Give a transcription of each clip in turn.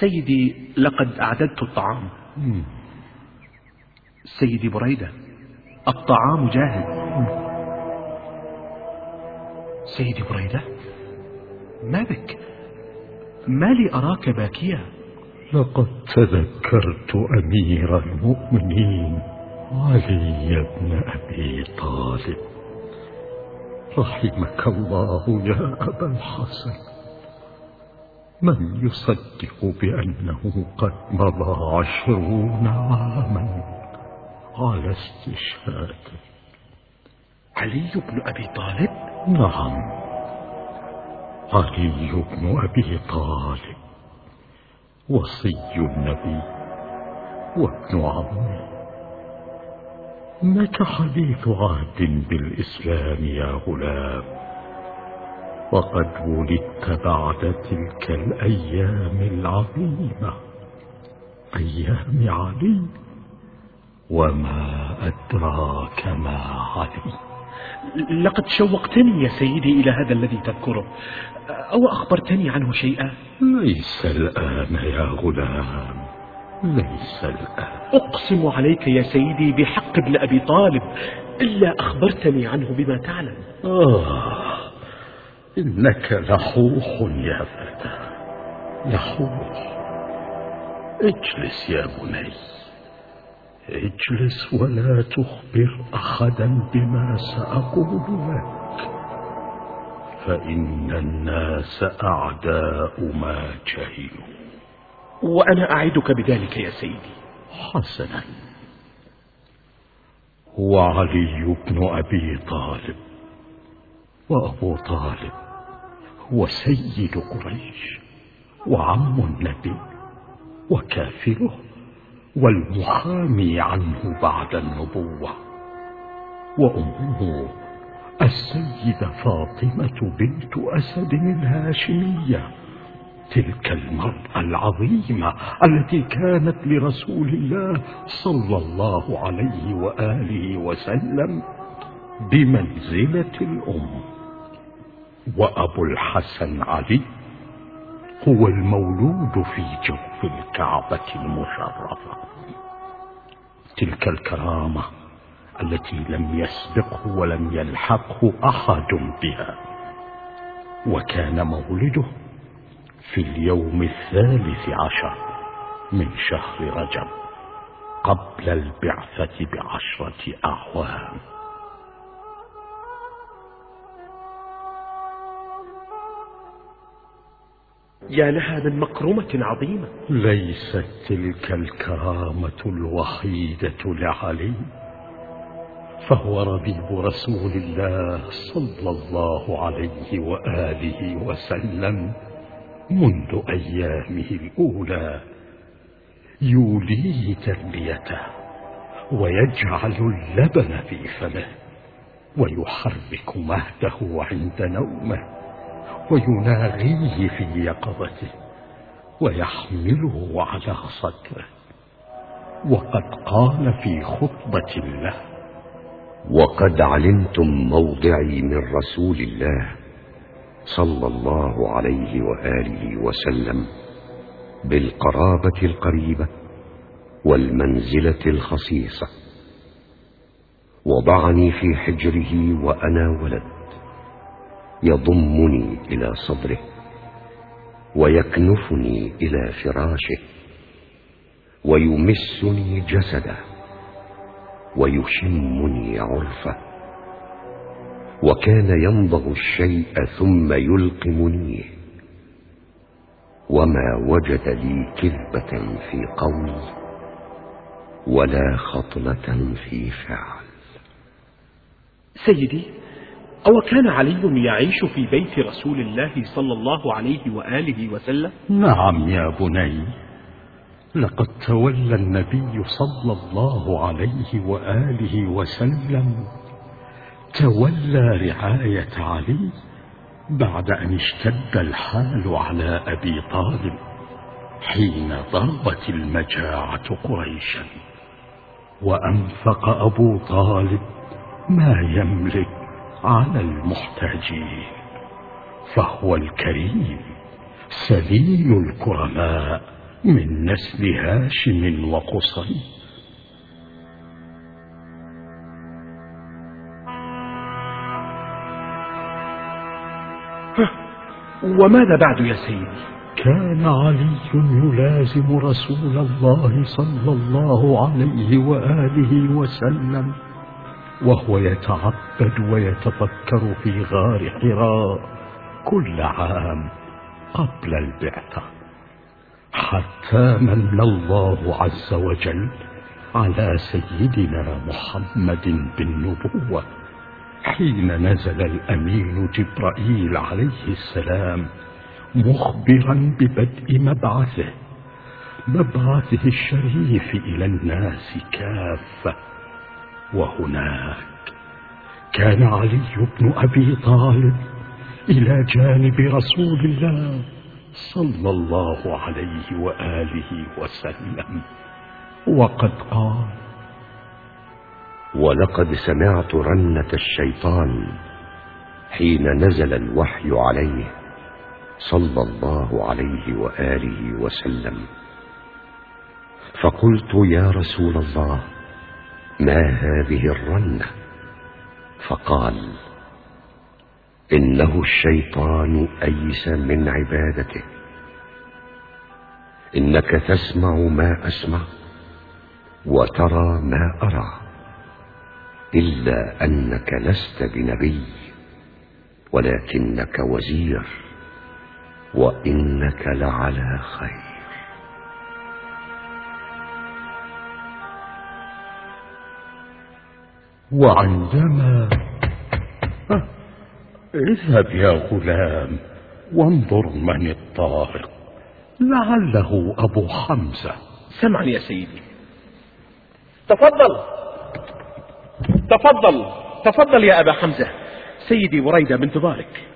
سيدي لقد أعددت الطعام. سيدي بريدة الطعام جاهز سيدي بريدة ما بك؟ ما لي أراك باكيا؟ لقد تذكرت أمير المؤمنين علي بن أبي طالب. رحمك الله يا أبا الحسن. من يصدق بأنه قد مضى عشرون عاما؟ على استشهاده علي بن أبي طالب؟ نعم. علي بن أبي طالب. وصي النبي وابن عمه. إنك حديث عهد بالإسلام يا غلام وقد ولدت بعد تلك الأيام العظيمة أيام علي وما أدراك ما علي. لقد شوقتني يا سيدي إلى هذا الذي تذكره. أو أخبرتني عنه شيئا؟ ليس الآن يا غلام. ليس الآن أقسم عليك يا سيدي بحق ابن أبي طالب إلا أخبرتني عنه بما تعلم. آه إنك لحوح يا فتى لحوح اجلس يا بني اجلس ولا تخبر أحدا بما سأقول لك. فإن الناس أعداء ما جهلوا. وأنا أعدك بذلك يا سيدي. حسنا. هو علي بن أبي طالب وأبو طالب هو سيد قريش وعم النبي وكافره والمحامي عنه بعد النبوة. وأمه السيدة فاطمة بنت أسد الهاشمية. تلك المرأة العظيمة التي كانت لرسول الله صلى الله عليه وآله وسلم بمنزلة الأم. وأبو الحسن علي هو المولود في جوف الكعبة المشرفة. تلك الكرامة التي لم يسبقه ولم يلحقه أحد بها. وكان مولده في اليوم الثالث عشر من شهر رجب قبل البعثة بعشرة أعوام. يا لها من مكرمة عظيمة. ليست تلك الكرامة الوحيدة لعلي فهو ربيب رسول الله صلى الله عليه وآله وسلم. منذ أيامه الأولى يوليه تربيته ويجعل اللبن في فمه ويحرك مهده عند نومه ويناغيه في يقظته ويحمله على صدره وقد قال في خطبة له وقد علمتم موضعي من رسول الله صلى الله عليه وآله وسلم بالقرابة القريبة والمنزلة الخصيصة. وضعني في حجره وأنا ولد. يضمني إلى صدره ويكنفني إلى فراشه ويمسني جسده ويشمني عرفه. وكان يمضغ الشيء ثم يلقمنيه وما وجد لي كذبة في قول ولا خطلة في فعل. سيدي أو كان علي يعيش في بيت رسول الله صلى الله عليه وآله وسلم؟ نعم يا بني لقد تولى النبي صلى الله عليه وآله وسلم تولى رعاية علي بعد أن اشتد الحال على أبي طالب حين ضربت المجاعة قريشا وأنفق أبو طالب ما يملك على المحتاجين فهو الكريم سليل الكرماء من نسل هاشم وقصي. وماذا بعد يا سيدي؟ كان علي يلازم رسول الله صلى الله عليه وآله وسلم وهو يتعبد ويتفكر في غار حراء كل عام قبل البعثة حتى من الله عز وجل على سيدنا محمد بالنبوة. حين نزل الأمين جبرائيل عليه السلام مخبرا ببدء مبعثه مبعثه الشريف إلى الناس كافة. وهناك كان علي بن أبي طالب إلى جانب رسول الله صلى الله عليه وآله وسلم. وقد قال ولقد سمعت رنة الشيطان حين نزل الوحي عليه صلى الله عليه وآله وسلم. فقلت يا رسول الله ما هذه الرنة؟ فقال إنه الشيطان أيس من عبادته. إنك تسمع ما أسمع وترى ما أرى. إلا أنك لست بنبي ولكنك وزير وإنك لعلى خير. وعندما اذهب يا غلام وانظر من الطارق لعله أبو حمزة. سمعا يا سيدي. تفضل. تفضل تفضل يا أبا حمزة. سيدي بريدة بانتظارك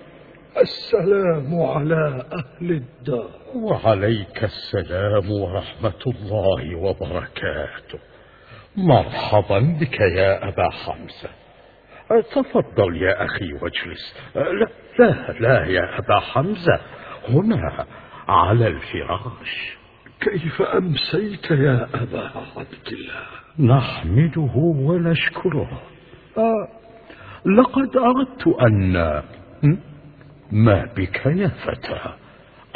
السلام على أهل الدار. وعليك السلام ورحمة الله وبركاته. مرحبا بك يا أبا حمزة. تفضل يا أخي واجلس. لا لا لا يا أبا حمزة. هنا على الفراش. كيف أمسيت يا أبا عبد الله؟ نحمده ونشكره. آه لقد أردت أن ما بك يا فتى؟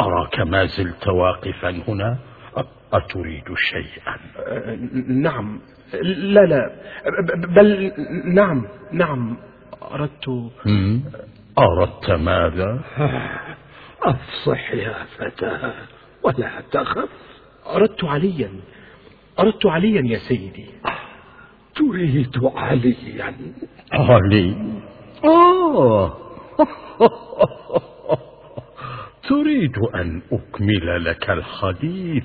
أراك ما زلت واقفا هنا؟ أتريد شيئا؟ نعم. لا لا. بل نعم نعم. أردت. أردت ماذا؟ أفصح يا فتى ولا تخف. أردت عليا. أردت عليا يا سيدي. تريد عليا. علي؟ آه. تريد أن أكمل لك الحديث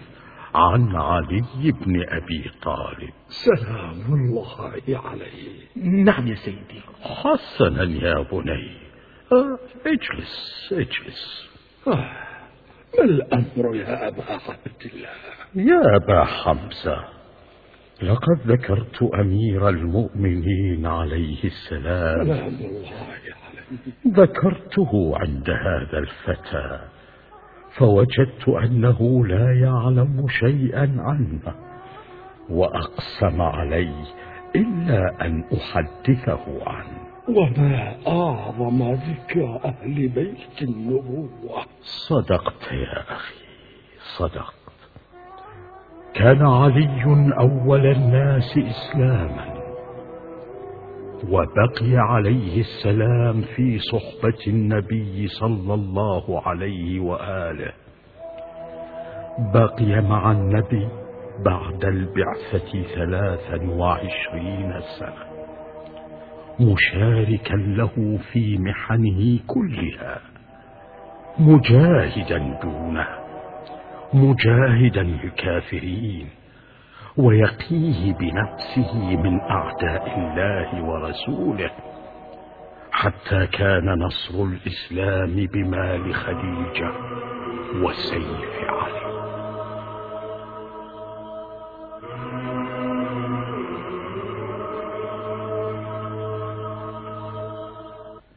عن علي بن أبي طالب. سلام الله عليه نعم يا سيدي. حسنا يا بني. آه اجلس اجلس. آه. ما الأمر يا أبا عبد الله؟ يا أبا حمزة لقد ذكرت أمير المؤمنين عليه السلام. سلام الله عليه. ذكرته عند هذا الفتى فوجدت أنه لا يعلم شيئا عنه وأقسم علي إلا أن أحدثه عنه. وما أعظم ذكر أهل بيت النبوة. صدقت يا أخي صدقت. كان علي أول الناس إسلاما وبقي عليه السلام في صحبة النبي صلى الله عليه وآله. بقي مع النبي بعد البعثة ثلاثا وعشرين سنة. مشاركا له في محنه كلها. مجاهدا دونه. مجاهدا الكافرين ويقيه بنفسه من أعداء الله ورسوله. حتى كان نصر الإسلام بمال خديجة وسيف علي.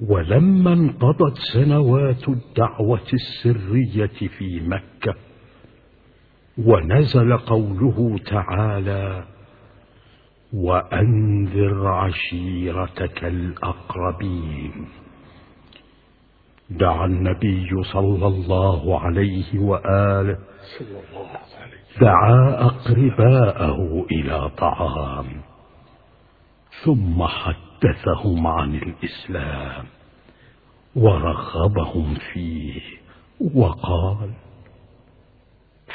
ولما انقضت سنوات الدعوة السرية في مكة ونزل قوله تعالى وأنذر عشيرتك الأقربين دعا النبي صلى الله عليه وآله دعا أقرباءه إلى طعام ثم حدثهم عن الإسلام ورغبهم فيه وقال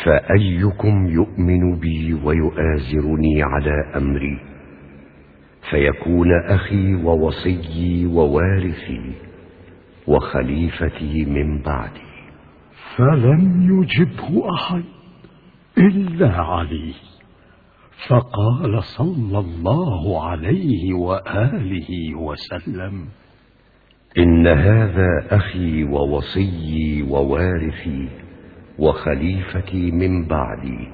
فأيكم يؤمن بي ويؤازرني على أمري؟ فيكون أخي ووصيي ووارثي وخليفتي من بعدي. فلم يجبه أحد إلا علي. فقال صلى الله عليه وآله وسلم إن هذا أخي ووصيي ووارثي وخليفتي من بعدي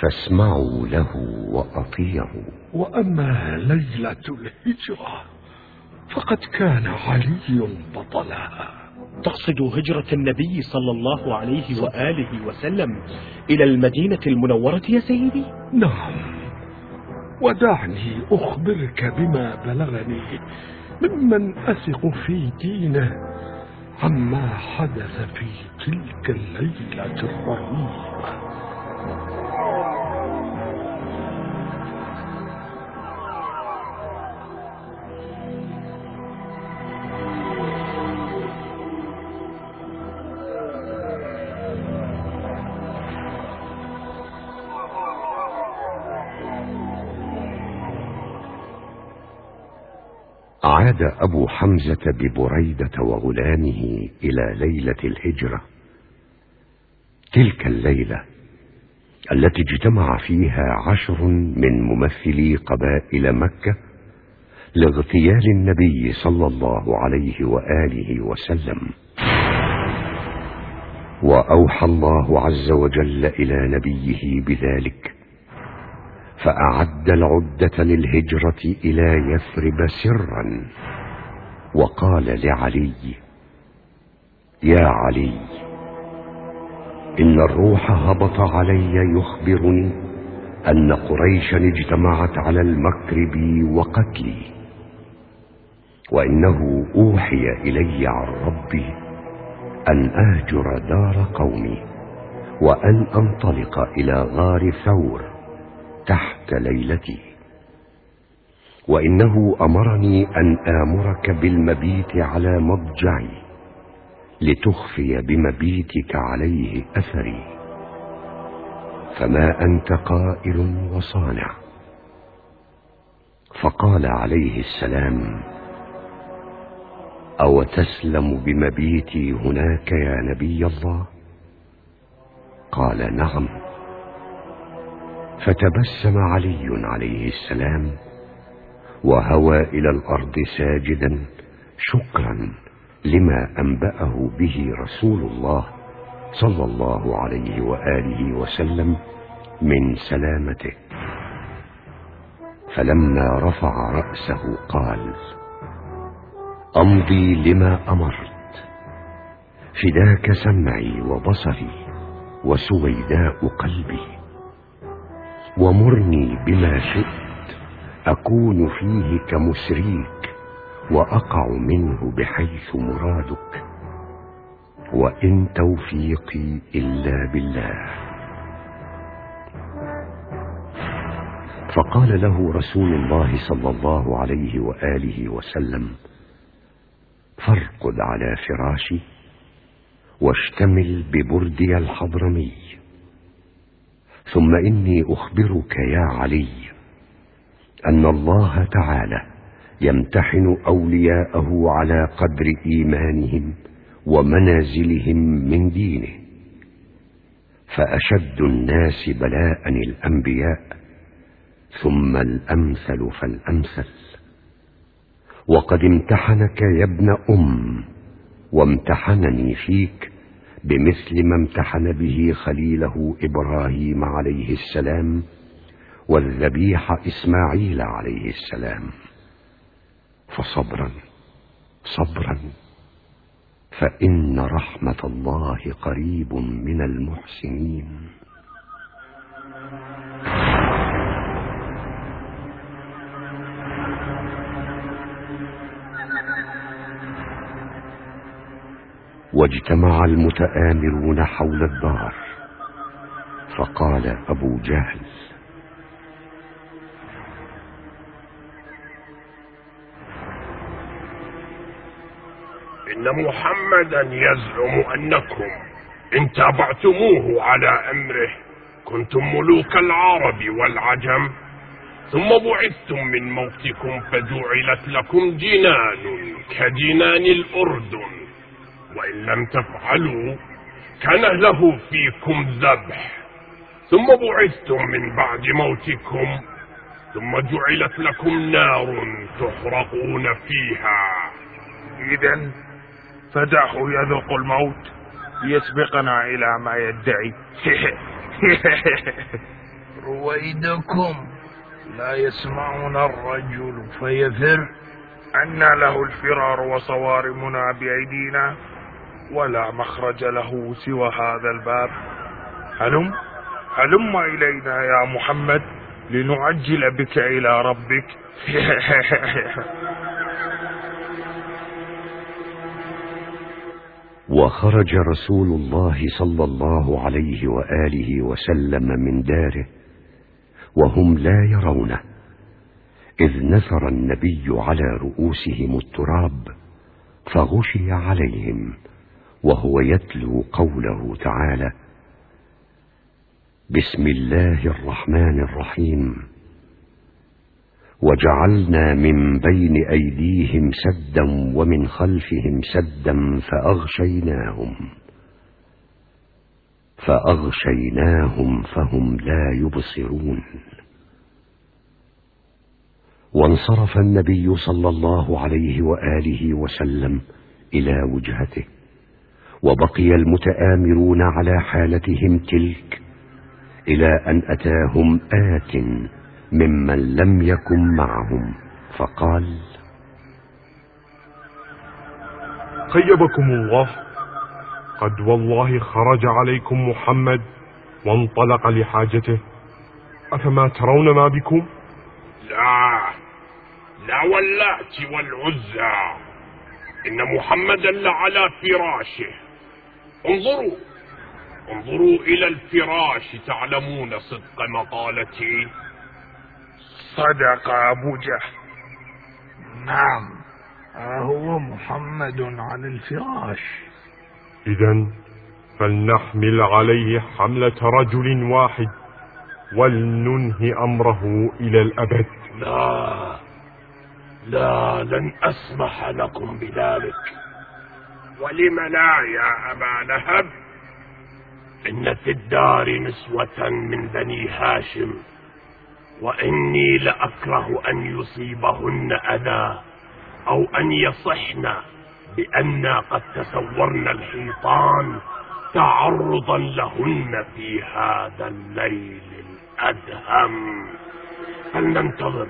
فاسمعوا له وأطيعوا. وأما ليلة الهجرة فقد كان علي بطلها تقصد هجرة النبي صلى الله عليه وآله وسلم إلى المدينة المنورة يا سيدي؟ نعم. ودعني أخبرك بما بلغني ممن أثق في دينه عما حدث في تلك الليلة الرهيبة. عاد أبو حمزة ببريدة وغلامه إلى ليلة الهجرة. تلك الليلة التي اجتمع فيها عشر من ممثلي قبائل مكة لاغتيال النبي صلى الله عليه وآله وسلم. وأوحى الله عز وجل إلى نبيه بذلك. فأعد العدة للهجرة إلى يثرب سرا. وقال لعلي يا علي إن الروح هبط علي يخبرني أن قريشا اجتمعت على المكر بي وقتلي وإنه أوحي إلي عن ربي أن آجر دار قومي وأن أنطلق إلى غار ثور تحت ليلتي. وإنه أمرني أن آمرك بالمبيت على مضجعي لتخفي بمبيتك عليه أثري. فما أنت قائل وصانع. فقال عليه السلام أو تسلم بمبيتي هناك يا نبي الله؟ قال نعم. فتبسم علي عليه السلام وهوى إلى الأرض ساجدا شكرا لما أنبأه به رسول الله صلى الله عليه وآله وسلم من سلامته. فلما رفع رأسه قال أمضي لما أمرت. فداك سمعي وبصري وسويداء قلبي. ومرني بما شئت أكون فيه كمسريك وأقع منه بحيث مرادك. وإن توفيقي إلا بالله. فقال له رسول الله صلى الله عليه وآله وسلم فارقد على فراشي واشتمل ببردي الحضرمي. ثم إني أخبرك يا علي أن الله تعالى يمتحن أولياءه على قدر إيمانهم ومنازلهم من دينه فأشد الناس بلاء الأنبياء ثم الأمثل فالأمثل. وقد امتحنك يا ابن أم وامتحنني فيك بمثل ما امتحن به خليله إبراهيم عليه السلام والذبيح إسماعيل عليه السلام. فصبرا صبرا فإن رحمة الله قريب من المحسنين. واجتمع المتآمرون حول الدار. فقال أبو جهل إن محمدا يزعم أنكم إن تابعتموه على أمره كنتم ملوك العرب والعجم ثم بعثتم من موتكم فجعلت لكم جنان كجنان الأردن. وإن لم تفعلوا كان له فيكم ذبح. ثم بعثتم من بعد موتكم ثم جعلت لكم نار تحرقون فيها. إذا فدعه يذوق الموت ليسبقنا إلى ما يدعي. رويدكم لا يسمعون الرجل فيفر أن له الفرار وصوارمنا بأيدينا. ولا مخرج له سوى هذا الباب. هلم؟ هلم إلينا يا محمد لنعجل بك إلى ربك. وخرج رسول الله صلى الله عليه وآله وسلم من داره وهم لا يرونه إذ نثر النبي على رؤوسهم التراب فغشي عليهم. وهو يتلو قوله تعالى بسم الله الرحمن الرحيم. وجعلنا من بين أيديهم سدا ومن خلفهم سدا فأغشيناهم فأغشيناهم فهم لا يبصرون. وانصرف النبي صلى الله عليه وآله وسلم إلى وجهته. وبقي المتآمرون على حالتهم تلك إلى أن أتاهم آت ممن لم يكن معهم فقال خيبكم الله. قد والله خرج عليكم محمد وانطلق لحاجته. أفما ترون ما بكم؟ لا لا واللات والعزى. إن محمدا لعلى فراشه. انظروا انظروا إلى الفراش تعلمون صدق مقالتي. صدق أبو جهل. نعم. هو محمد على الفراش. إذا فلنحمل عليه حملة رجل واحد ولننهي أمره إلى الأبد. لا لا لن أسمح لكم بذلك. ولم لا يا أبا لهب؟ إن في الدار نسوة من بني هاشم وإني لأكره أن يصيبهن أذى أو أن يصحن بأننا قد تسورنا الحيطان تعرضا لهن في هذا الليل الأدهم. فلننتظر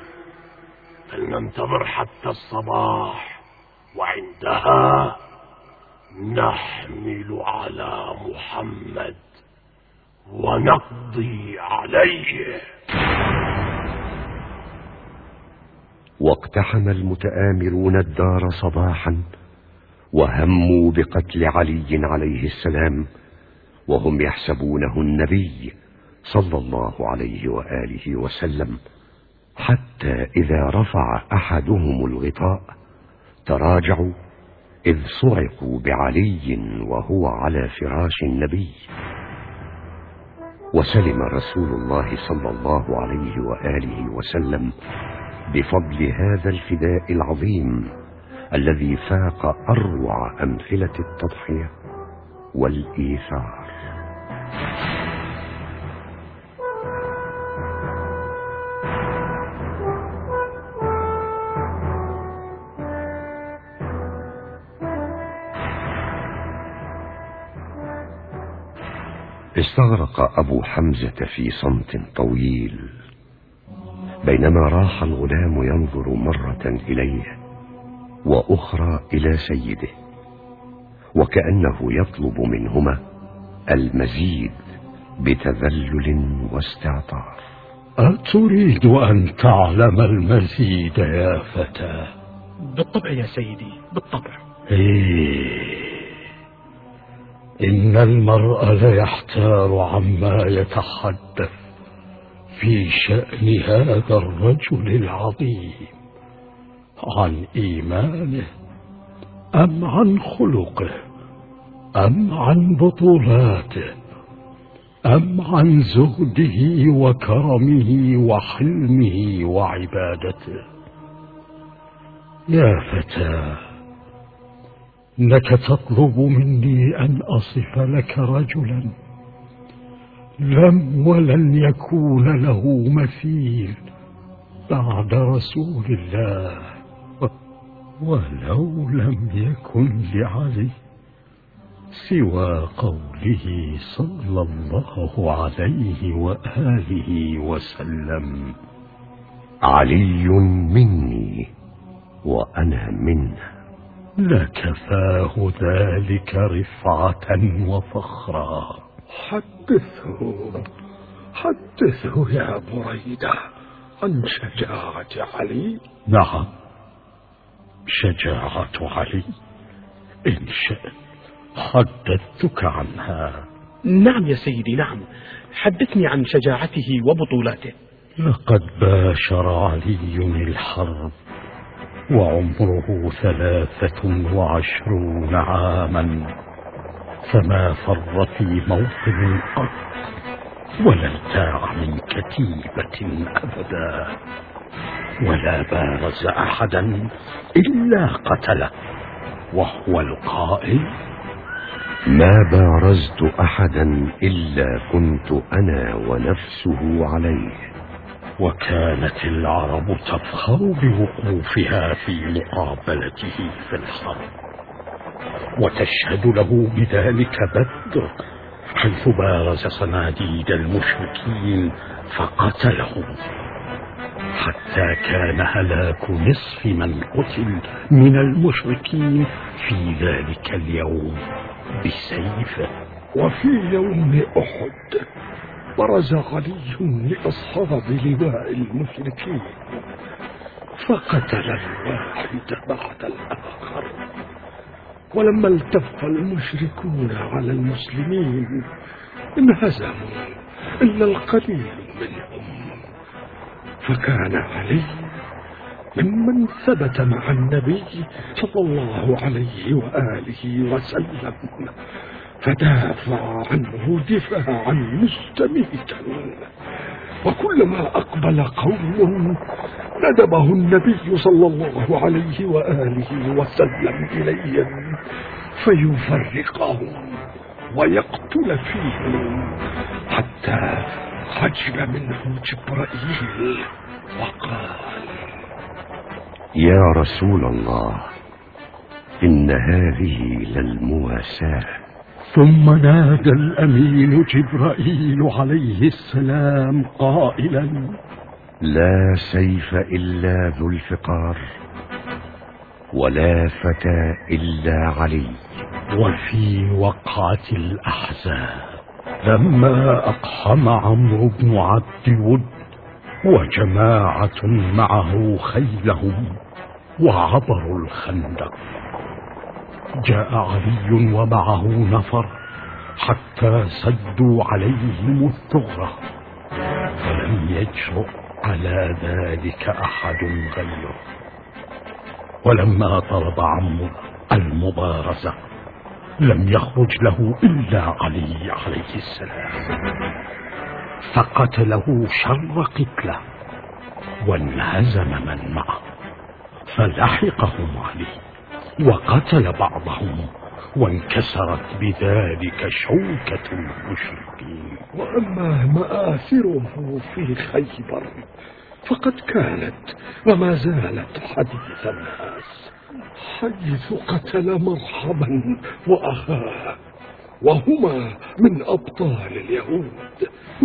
فلننتظر حتى الصباح وعندها؟ نحمل على محمد ونقضي عليه. واقتحم المتآمرون الدار صباحا وهموا بقتل علي عليه السلام وهم يحسبونه النبي صلى الله عليه وآله وسلم. حتى إذا رفع أحدهم الغطاء تراجعوا إذ صعقوا بعلي وهو على فراش النبي. وسلم رسول الله صلى الله عليه وآله وسلم بفضل هذا الفداء العظيم الذي فاق أروع أمثلة التضحية والإيثار. استغرق أبو حمزة في صمت طويل. بينما راح الغلام ينظر مرة إليه وأخرى إلى سيده وكأنه يطلب منهما المزيد بتذلل واستعطاف. أتريد أن تعلم المزيد يا فتى؟ بالطبع يا سيدي بالطبع. إيه. إن المرء ليحتار عما يتحدث في شأن هذا الرجل العظيم عن إيمانه أم عن خلقه أم عن بطولاته أم عن زهده وكرمه وحلمه وعبادته. يا فتى إنك تطلب مني أن أصف لك رجلا لم ولن يكون له مثيل بعد رسول الله. ولو لم يكن لعلي سوى قوله صلى الله عليه وآله وسلم علي مني وأنا منه. لكفاه ذلك رفعة وفخرا. حدثه حدثه يا بريدة عن شجاعة علي. نعم شجاعة علي. إن شئت حدثتك عنها. نعم يا سيدي نعم. حدثني عن شجاعته وبطولاته. لقد باشر علي الحرب. وعمره ثلاثة وعشرون عاما فما فر في موطن قط ولا ارتاع من كتيبة أبدا ولا بارز أحدا إلا قتله وهو القائل ما بارزت أحدا إلا كنت أنا ونفسه عليه. وكانت العرب تفخر بوقوفها في مقابلته في الحرب. وتشهد له بذلك بدر حيث بارز صناديد المشركين فقتلهم. حتى كان هلاك نصف من قتل من المشركين في ذلك اليوم بسيفة وفي يوم أحد. برز علي لأصحاب لواء المشركين فقتل الواحد بعد الآخر. ولما التف المشركون على المسلمين انهزموا إلا القليل منهم. فكان علي ممن ثبت مع النبي صلى الله عليه وآله وسلم. فدافع عنه دفاعا مستميتا. وكلما أقبل قوم ندبه النبي صلى الله عليه وآله وسلم إليهم فيفرقهم ويقتل فيهم حتى عجب منه جبرائيل وقال يا رسول الله إن هذه للمواساة. ثم نادى الأمين جبرائيل عليه السلام قائلا لا سيف إلا ذو الفقار ولا فتى إلا علي. وفي وقعة الأحزاب لما أقحم عمرو بن عبد ود وجماعة معه خيلهم وعبروا الخندق. جاء علي ومعه نفر حتى سدوا عليهم الثغرة فلم يجرؤ على ذلك أحد غيره. ولما طلب عمرو المبارزة لم يخرج له إلا علي عليه السلام. فقتله شر قتله وانهزم من معه. فلحقهم علي. وقتل بعضهم وانكسرت بذلك شوكة المشركين. وأما مآثره في خيبر فقد كانت وما زالت حديث الناس حيث قتل مرحبا وأخاه وهما من أبطال اليهود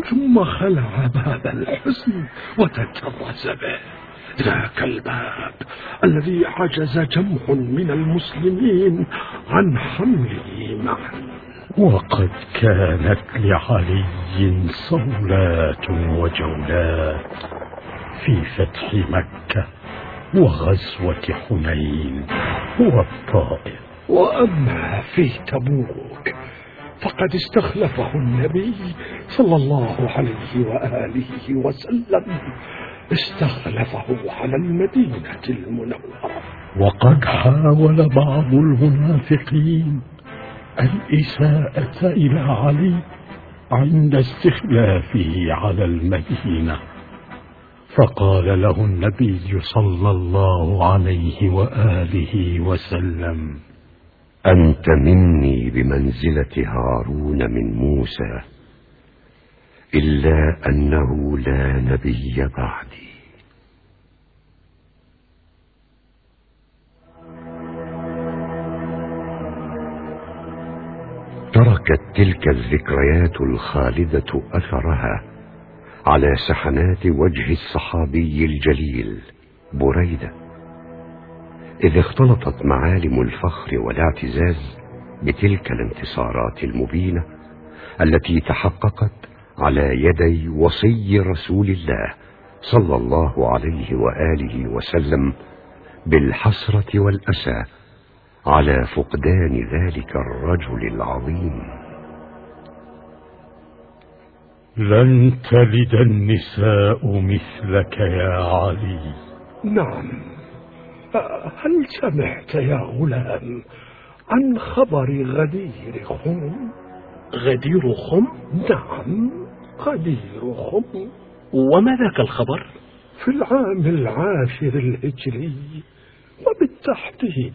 ثم خلع باب الحزن وتكرس به. ذاك الباب الذي عجز جمع من المسلمين عن حمله معا. وقد كانت لعلي صولات وجولات في فتح مكة وغزوة حنين والطائف وأما في تبوك فقد استخلفه النبي صلى الله عليه وآله وسلم استخلفه على المدينة المنورة. وقد حاول بعض المنافقين الإساءة إلى علي عند استخلافه على المدينة. فقال له النبي صلى الله عليه وآله وسلم أنت مني بمنزلة هارون من موسى إلا أنه لا نبي بعدي. تركت تلك الذكريات الخالدة أثرها على سحنات وجه الصحابي الجليل بريدة. إذ اختلطت معالم الفخر والاعتزاز بتلك الانتصارات المبينة التي تحققت على يدي وصي رسول الله صلى الله عليه وآله وسلم بالحسرة والأسى على فقدان ذلك الرجل العظيم. لن تلد النساء مثلك يا علي. نعم. هل سمعت يا غلام عن خبر غدير خم؟ غدير خم؟ نعم غدير خم. وما ذاك الخبر؟ في العام العاشر الهجري وبالتحديد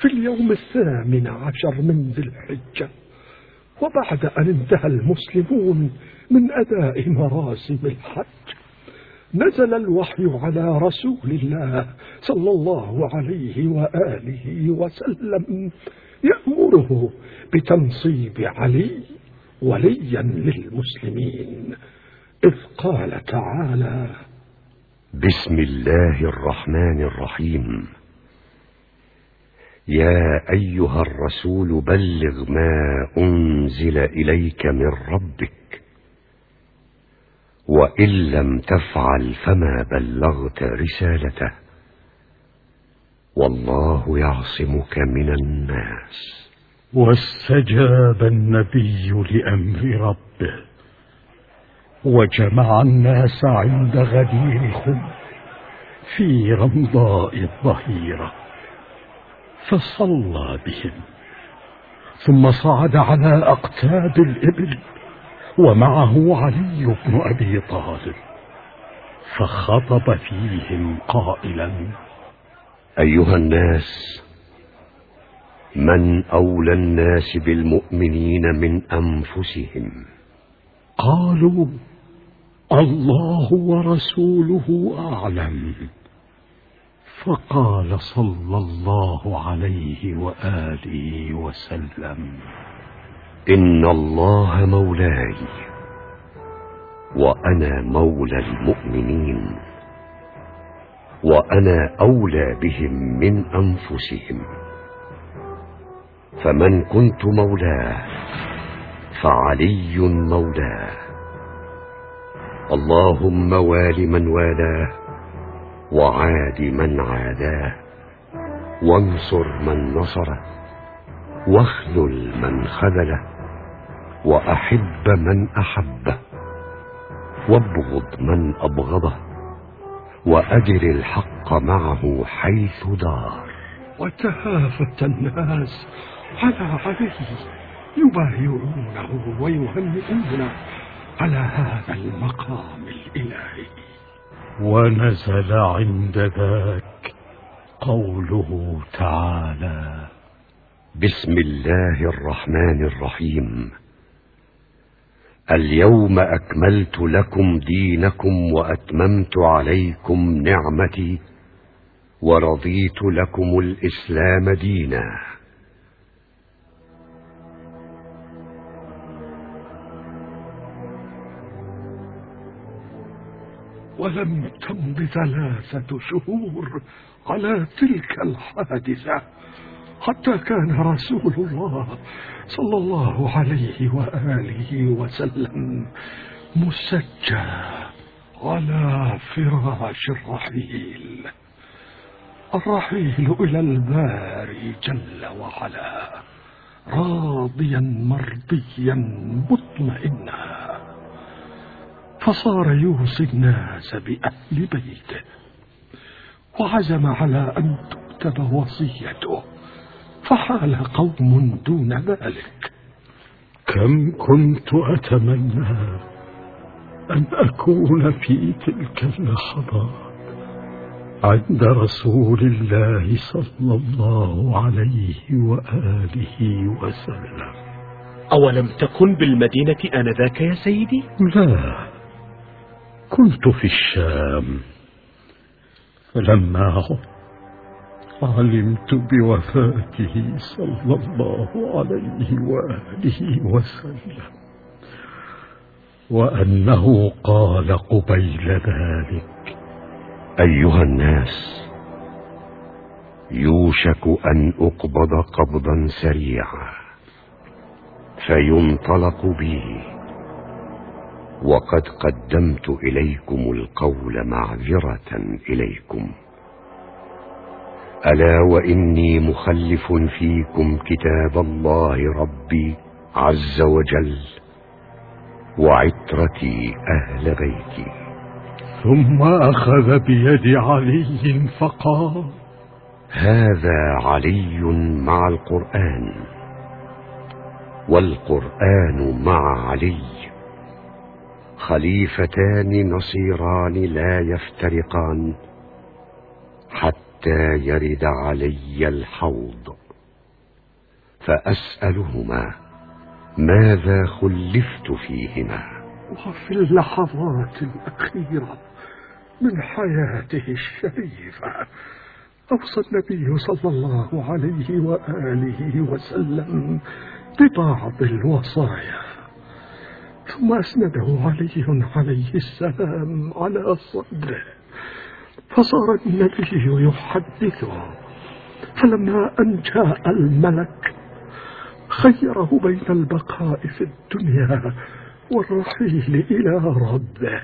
في اليوم الثامن عشر من ذي الحجة وبعد أن انتهى المسلمون من أداء مراسم الحج نزل الوحي على رسول الله صلى الله عليه وآله وسلم يأمره بتنصيب علي وليا للمسلمين إذ قال تعالى بسم الله الرحمن الرحيم. يا أيها الرسول بلغ ما أنزل إليك من ربك وإن لم تفعل فما بلغت رسالته والله يعصمك من الناس. واستجاب النبي لأمر ربه وجمع الناس عند غدير خم في رمضاء الظهيرة. فصلى بهم ثم صعد على أقتاب الإبل ومعه علي بن أبي طالب فخطب فيهم قائلا أيها الناس من أولى الناس بالمؤمنين من أنفسهم؟ قالوا الله ورسوله أعلم. فقال صلى الله عليه وآله وسلم إن الله مولاي وأنا مولى المؤمنين وأنا أولى بهم من أنفسهم. فمن كنت مولاه فعلي مولاه. اللهم وال من والاه وعاد من عاداه وانصر من نصره واخذل من خذله وأحب من أحبه وابغض من أبغضه وأجر الحق معه حيث دار. وتهافت الناس على علي يبايعونه ويهنئونه على هذا المقام الإلهي. ونزل عند ذاك قوله تعالى بسم الله الرحمن الرحيم. اليوم أكملت لكم دينكم وأتممت عليكم نعمتي ورضيت لكم الإسلام دينا. ولم تمض ثلاثة شهور على تلك الحادثة حتى كان رسول الله صلى الله عليه وآله وسلم مسجى على فراش الرحيل. الرحيل إلى الباري جل وعلا راضيا مرضيا مطمئنا. فصار يوصي الناس بأهل بيته. وعزم على أن تكتب وصيته فحال قوم دون ذلك. كم كنت أتمنى أن أكون في تلك اللحظات عند رسول الله صلى الله عليه وآله وسلم. أولم تكن بالمدينة آنذاك يا سيدي؟ لا. كنت في الشام فلما علمت بوفاته صلى الله عليه وآله وسلم وأنه قال قبيل ذلك أيها الناس يوشك أن أقبض قبضا سريعا فينطلق بي وقد قدمت إليكم القول معذرة إليكم. ألا وإني مخلف فيكم كتاب الله ربي عز وجل وعترتي أهل بيتي. ثم أخذ بيد علي فقال هذا علي مع القرآن والقرآن مع علي. خليفتان نصيران لا يفترقان حتى يرد علي الحوض. فأسألهما ماذا خلفت فيهما؟ وفي اللحظات الأخيرة من حياته الشريفة أوصى النبي صلى الله عليه وآله وسلم ببعض الوصايا. ثم أسنده علي عليه السلام على صدره فصار النبي يحدثه فلما أن جاء الملك خيره بين البقاء في الدنيا والرحيل إلى ربه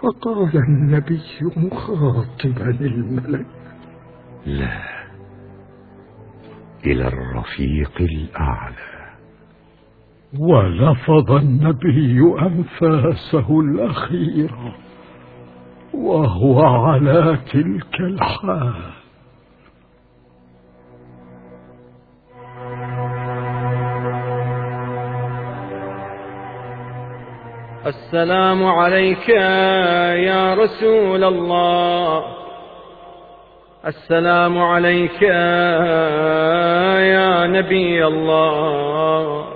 فقال النبي مخاطبا الملك لا إلى الرفيق الأعلى. ولفظ النبي أنفاسه الأخيرة وهو على تلك الحال. السلام عليك يا رسول الله. السلام عليك يا نبي الله.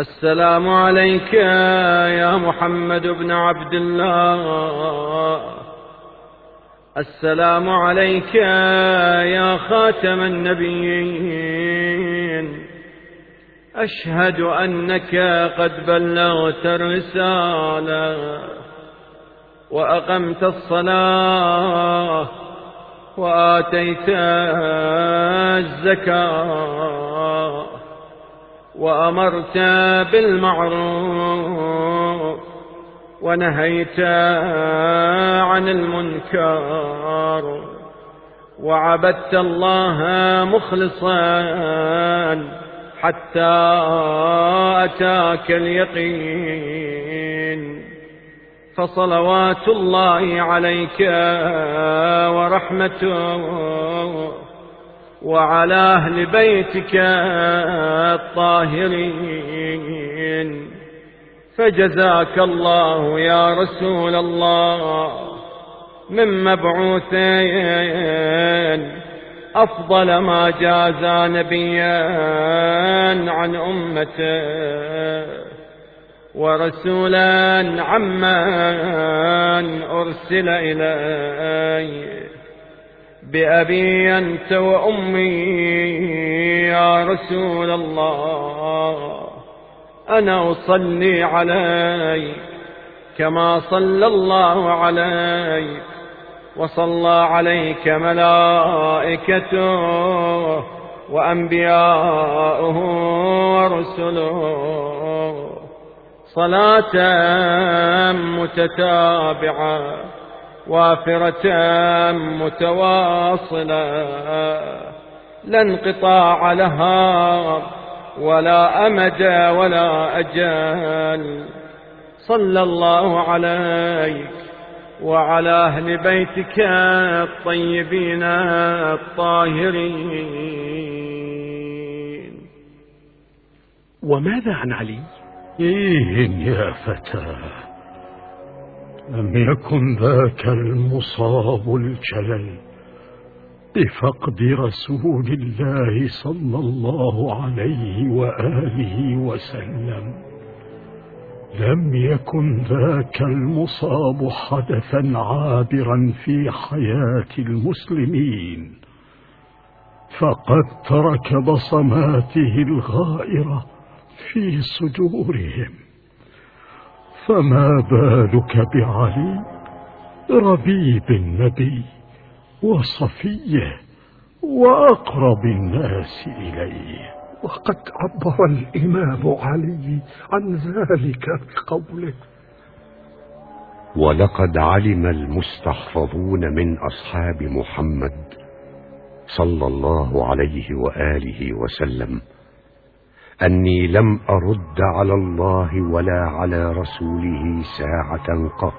السلام عليك يا محمد بن عبد الله. السلام عليك يا خاتم النبيين. أشهد أنك قد بلغت الرسالة وأقمت الصلاة وآتيت الزكاة. وأمرت بالمعروف ونهيت عن المنكر وعبدت الله مخلصا حتى أتاك اليقين. فصلوات الله عليك ورحمته وعلى أهل بيتك الطاهرين. فجزاك الله يا رسول الله من مبعوثين. أفضل ما جاز نبيا عن أمته ورسولا عمن أرسل إليه. بأبي أنت وأمي يا رسول الله. أنا أصلي عليك كما صلى الله عليك وصلى عليك ملائكته وأنبياؤه ورسله. صلاة متتابعة. وافرة متواصلة لا انقطاع لها ولا أمد ولا أجل صلى الله عليك وعلى أهل بيتك الطيبين الطاهرين. وماذا عن علي؟ إيه يا فتى لم يكن ذاك المصاب الجلل بفقد رسول الله صلى الله عليه وآله وسلم؟ لم يكن ذاك المصاب حدثا عابرا في حياة المسلمين فقد ترك بصماته الغائرة في صدورهم. فما بالك بعلي؟ ربيب النبي وصفيه وأقرب الناس إليه. وقد عبر الإمام علي عن ذلك بقوله ولقد علم المستحفظون من أصحاب محمد صلى الله عليه وآله وسلم أني لم أرد على الله ولا على رسوله ساعة قط.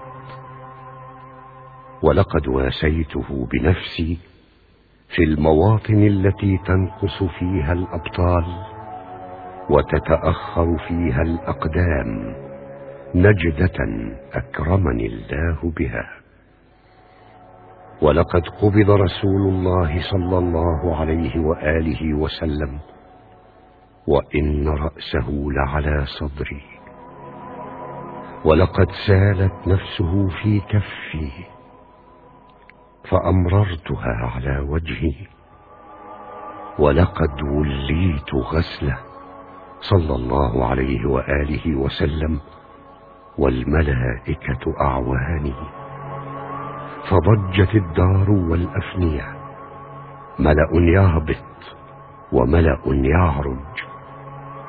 ولقد واسيته بنفسي في المواطن التي تنقص فيها الأبطال وتتأخر فيها الأقدام نجدة أكرمني الله بها. ولقد قبض رسول الله صلى الله عليه وآله وسلم وإن رأسه لعلى صدري. ولقد سالت نفسه في كفي فأمررتها على وجهي. ولقد وليت غسله صلى الله عليه وآله وسلم والملائكة أعواني. فضجت الدار والأفنية ملأ يهبط وملأ يعرج.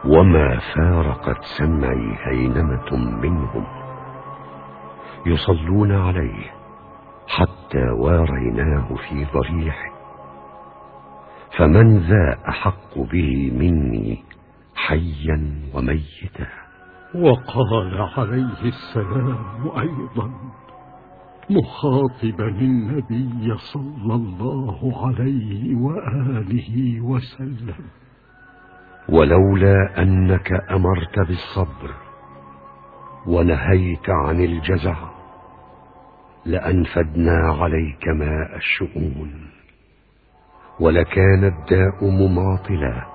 وما فارقت سمعي هينمة منهم. يصلون عليه حتى واريناه في ضريحه فمن ذا أحق به مني حيا وميتا. وقال عليه السلام أيضا مخاطبا النبي صلى الله عليه وآله وسلم. ولولا أنك أمرت بالصبر ونهيت عن الجزع لأنفدنا عليك ماء الشؤون ولكان الداء مماطلا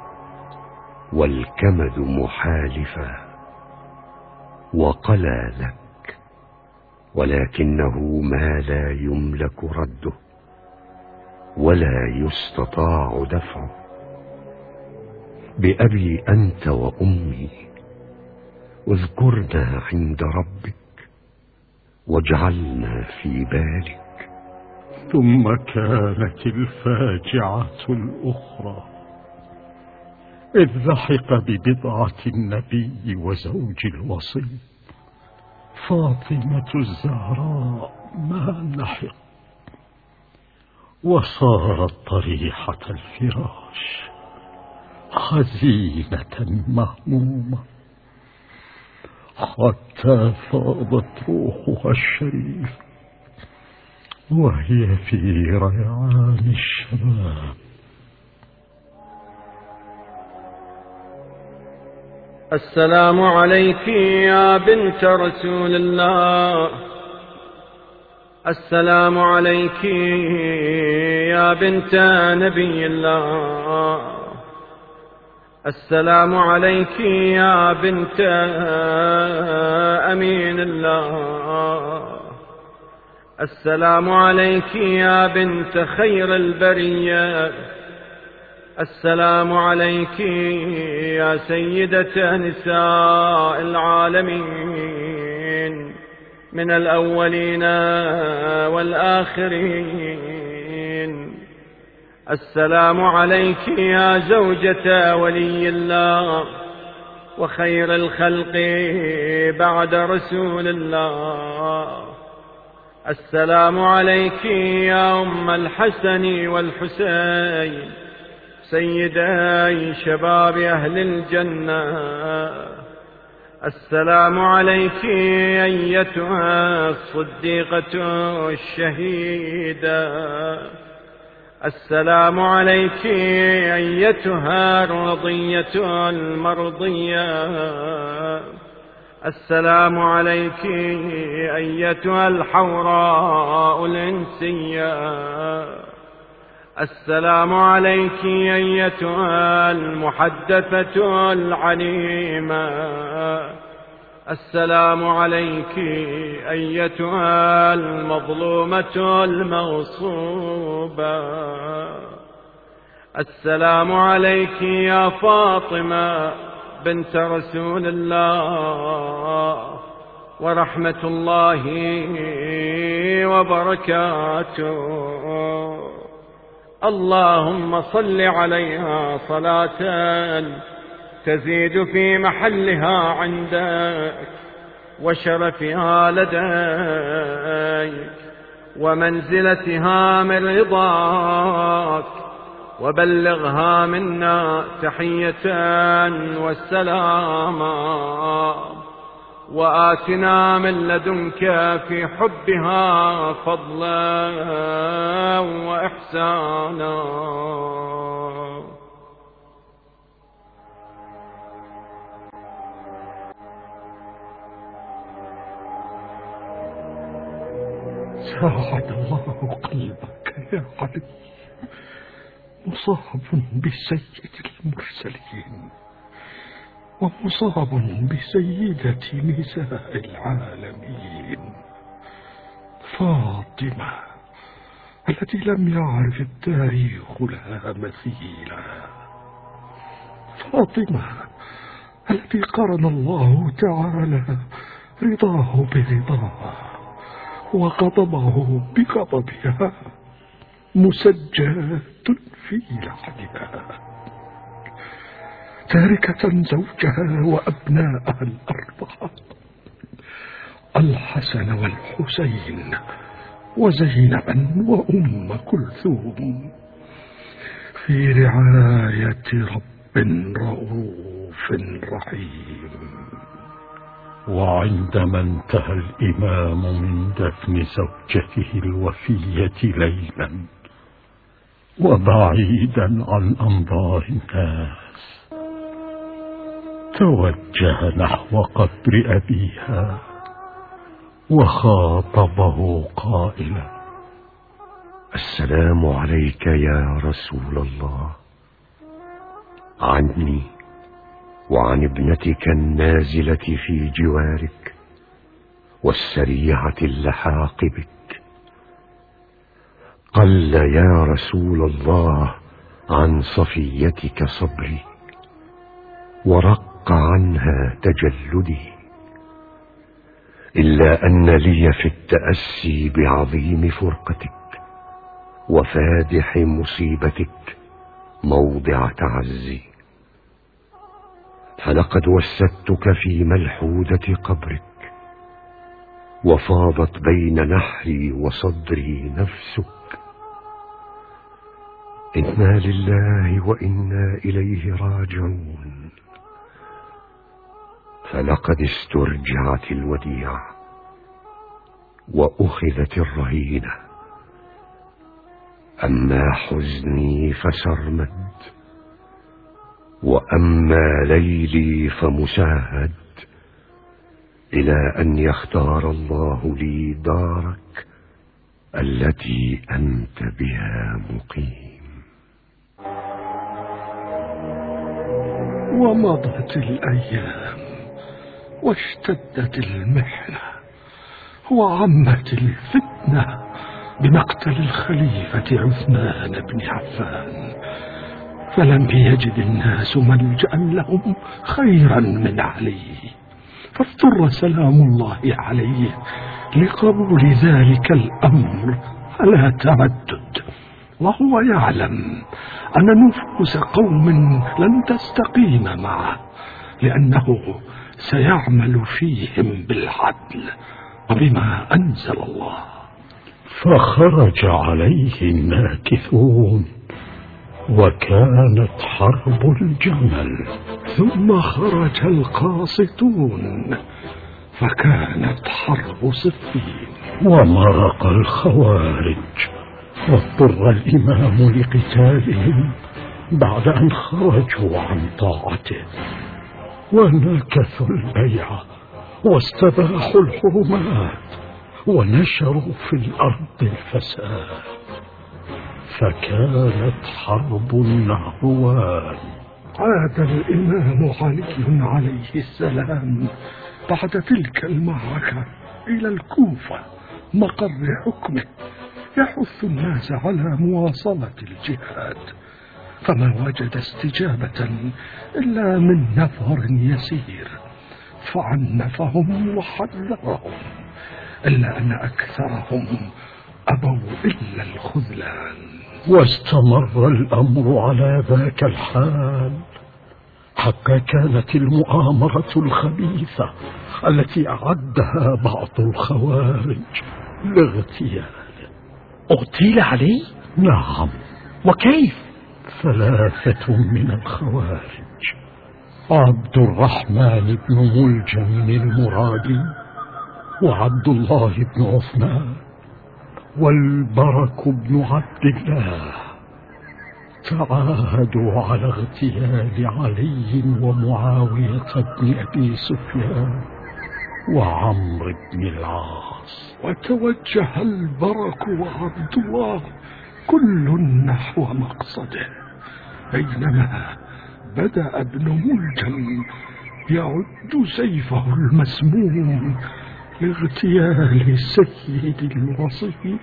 والكمد محالفا وقلى لك ولكنه ما لا يملك رده ولا يستطاع دفعه بأبي أنت وأمي اذكرنا عند ربك واجعلنا في بالك. ثم كانت الفاجعة الأخرى إذ لحق ببضعة النبي وزوج الوصي فاطمة الزهراء ما لحق وصارت طريحة الفراش. حزينة مهمومة. حتى فاضت روحها الشريف وهي في ريعان الشباب. السلام عليك يا بنت رسول الله. السلام عليك يا بنت نبي الله. السلام عليك يا بنت أمين الله. السلام عليك يا بنت خير البرية. السلام عليك يا سيدة نساء العالمين. من الأولين والآخرين. السلام عليك يا زوجة ولي الله وخير الخلق بعد رسول الله. السلام عليك يا أم الحسن والحسين سيدي شباب أهل الجنة. السلام عليك أيتها الصديقة الشهيدة. السلام عليك أيتها الرضية المرضية. السلام عليك أيتها الحوراء الإنسية. السلام عليك أيتها المحدثة العليمة. السلام عليك أيتها المظلومة المغصوبة. السلام عليك يا فاطمة بنت رسول الله ورحمة الله وبركاته. اللهم صل عليها صلاة تزيد في محلها عندك وشرفها لديك ومنزلتها من رضاك وبلغها منا تحية والسلاما وآتنا من لدنك في حبها فضلا وإحسانا ساعد الله قلبك يا علي. مصاب بسيد المرسلين ومصاب بسيدة نساء العالمين. فاطمة التي لم يعرف التاريخ لها مثيلا. فاطمة التي قرن الله تعالى رضاه برضاها وغضبه بغضبها مسجات في لحدها تاركة زوجها وأبناءها الأربعة الحسن والحسين وزينبا وأم كلثوم. في رعاية رب رؤوف رحيم. وعندما انتهى الإمام من دفن زوجته الوفية ليلا وبعيدا عن أنظار الناس. توجه نحو قبر أبيها وخاطبه قائلا السلام عليك يا رسول الله. عني. وعن ابنتك النازلة في جوارك والسريعة اللحاق بك قل يا رسول الله عن صفيتك صبري ورق عنها تجلدي إلا أن لي في التأسي بعظيم فرقتك وفادح مصيبتك موضع تعزي. فلقد وستك في ملحودة قبرك وفاضت بين نحري وصدري نفسك. إنا لله وإنا إليه راجعون. فلقد استرجعت الوديعة وأخذت الرهينة. أما حزني فسرمد وأما ليلي فمساهد إلى أن يختار الله لي دارك التي أنت بها مقيم. ومضت الأيام واشتدت المحنة وعمت الفتنة بمقتل الخليفة عثمان بن عفان. فلم يجد الناس ملجأ لهم خيرا من علي؟ فاضطر سلام الله عليه لقبول ذلك الأمر على تردد وهو يعلم أن نفوس قوم لن تستقيم معه لأنه سيعمل فيهم بالعدل وبما أنزل الله. فخرج عليه الناكثون. وكانت حرب الجمل ثم خرج القاسطون فكانت حرب صفين. ومرق الخوارج واضطر الإمام لقتالهم بعد أن خرجوا عن طاعته. ونكثوا البيع واستباحوا الحرمات ونشروا في الأرض الفساد. فكانت حرب النهروان عاد الإمام علي عليه السلام بعد تلك المعركة إلى الكوفة مقر حكمه يحث الناس على مواصلة الجهاد. فما وجد استجابة إلا من نفر يسير فعنفهم وحذرهم إلا أن أكثرهم أبوا إلا الخذلان. واستمر الأمر على ذاك الحال. حتى كانت المؤامرة الخبيثة التي أعدها بعض الخوارج لاغتياله أغتيل عليه؟ نعم. وكيف؟ ثلاثة من الخوارج. عبد الرحمن بن ملجم المرادي وعبد الله بن عثمان. والبرك بن عبد الله. تعاهدوا على اغتيال علي ومعاوية بن أبي سفيان وعمرو بن العاص. وتوجه البرك وعبد الله كل نحو مقصده. بينما بدأ ابن ملجم يعد سيفه المسموم لاغتيال سيد الوصيين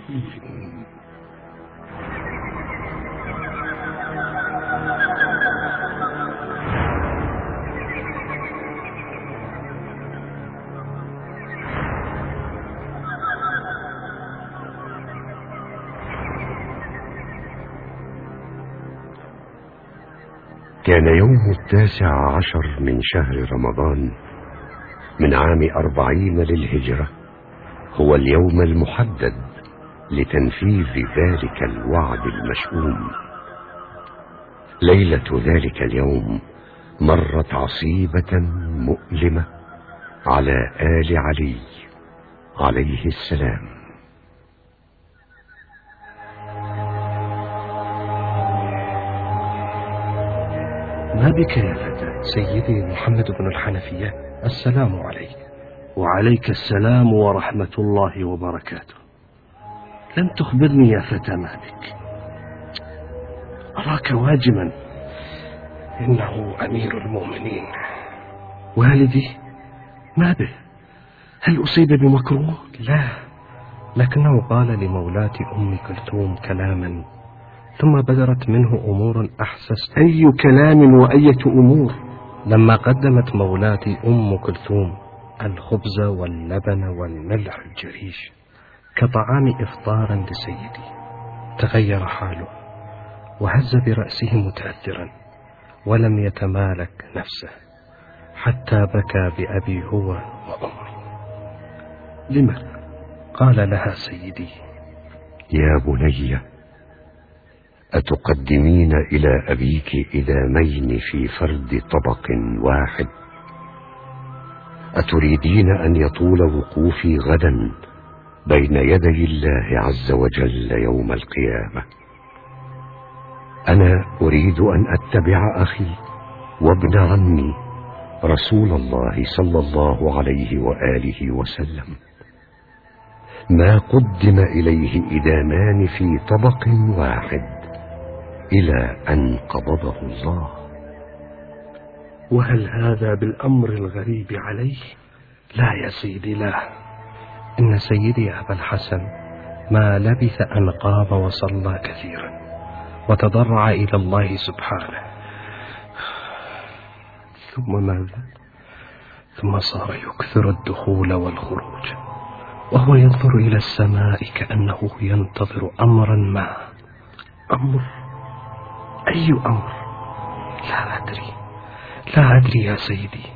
كان يوم التاسع عشر من شهر رمضان من عام أربعين للهجرة هو اليوم المحدد لتنفيذ ذلك الوعد المشؤوم. ليلة ذلك اليوم مرت عصيبة مؤلمة على آل علي عليه السلام. ما بك يا فتى سيدي محمد بن الحنفية السلام عليك. وعليك السلام ورحمة الله وبركاته. لم تخبرني يا فتى ما بك أراك واجما إنه أمير المؤمنين. والدي؟ ما به؟ هل أصيب بمكروه؟ لا لكنه قال لمولاة أم كلثوم كلاما ثم بدرت منه أمور أحسست. أي كلام وأية أمور؟ لما قدمت مولاتي أم كلثوم الخبز واللبن والملح الجريش كطعام إفطارا لسيدي. تغير حاله وهز برأسه متأثرا ولم يتمالك نفسه حتى بكى بأبي هو وأمي لما قال لها سيدي. يا بني أتقدمين إلى أبيك إدامين في فرد طبق واحد؟ أتريدين أن يطول وقوفي غدا بين يدي الله عز وجل يوم القيامة؟ أنا أريد أن أتبع أخي وابن عمي رسول الله صلى الله عليه وآله وسلم. ما قدم إليه إدامان في طبق واحد؟ إلى أن قبضه الله. وهل هذا بالأمر الغريب عليه؟ لا يا سيدي لا. إن سيدي أبا الحسن ما لبث أن قام وصلى كثيرا وتضرع إلى الله سبحانه. ثم ماذا؟ ثم صار يكثر الدخول والخروج وهو ينظر إلى السماء كأنه ينتظر أمرا ما. أمر. أي أمر؟ لا أدري. لا أدري يا سيدي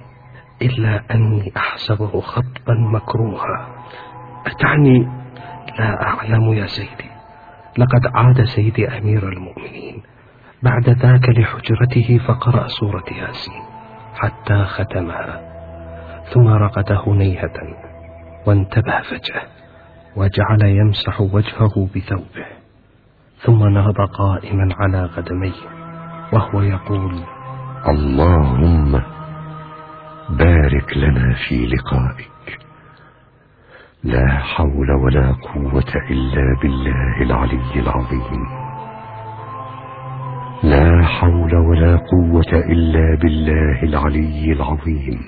إلا أني أحسبه خطبا مكروها. أتعني؟ لا أعلم يا سيدي. لقد عاد سيدي أمير المؤمنين. بعد ذاك لحجرته فقرأ سورة ياسين حتى ختمها. ثم رقد هنيهة وانتبه فجأة وجعل يمسح وجهه بثوبه. ثم نهض قائما على قدميه وهو يقول اللهم بارك لنا في لقائك. لا حول ولا قوة إلا بالله العلي العظيم. لا حول ولا قوة إلا بالله العلي العظيم.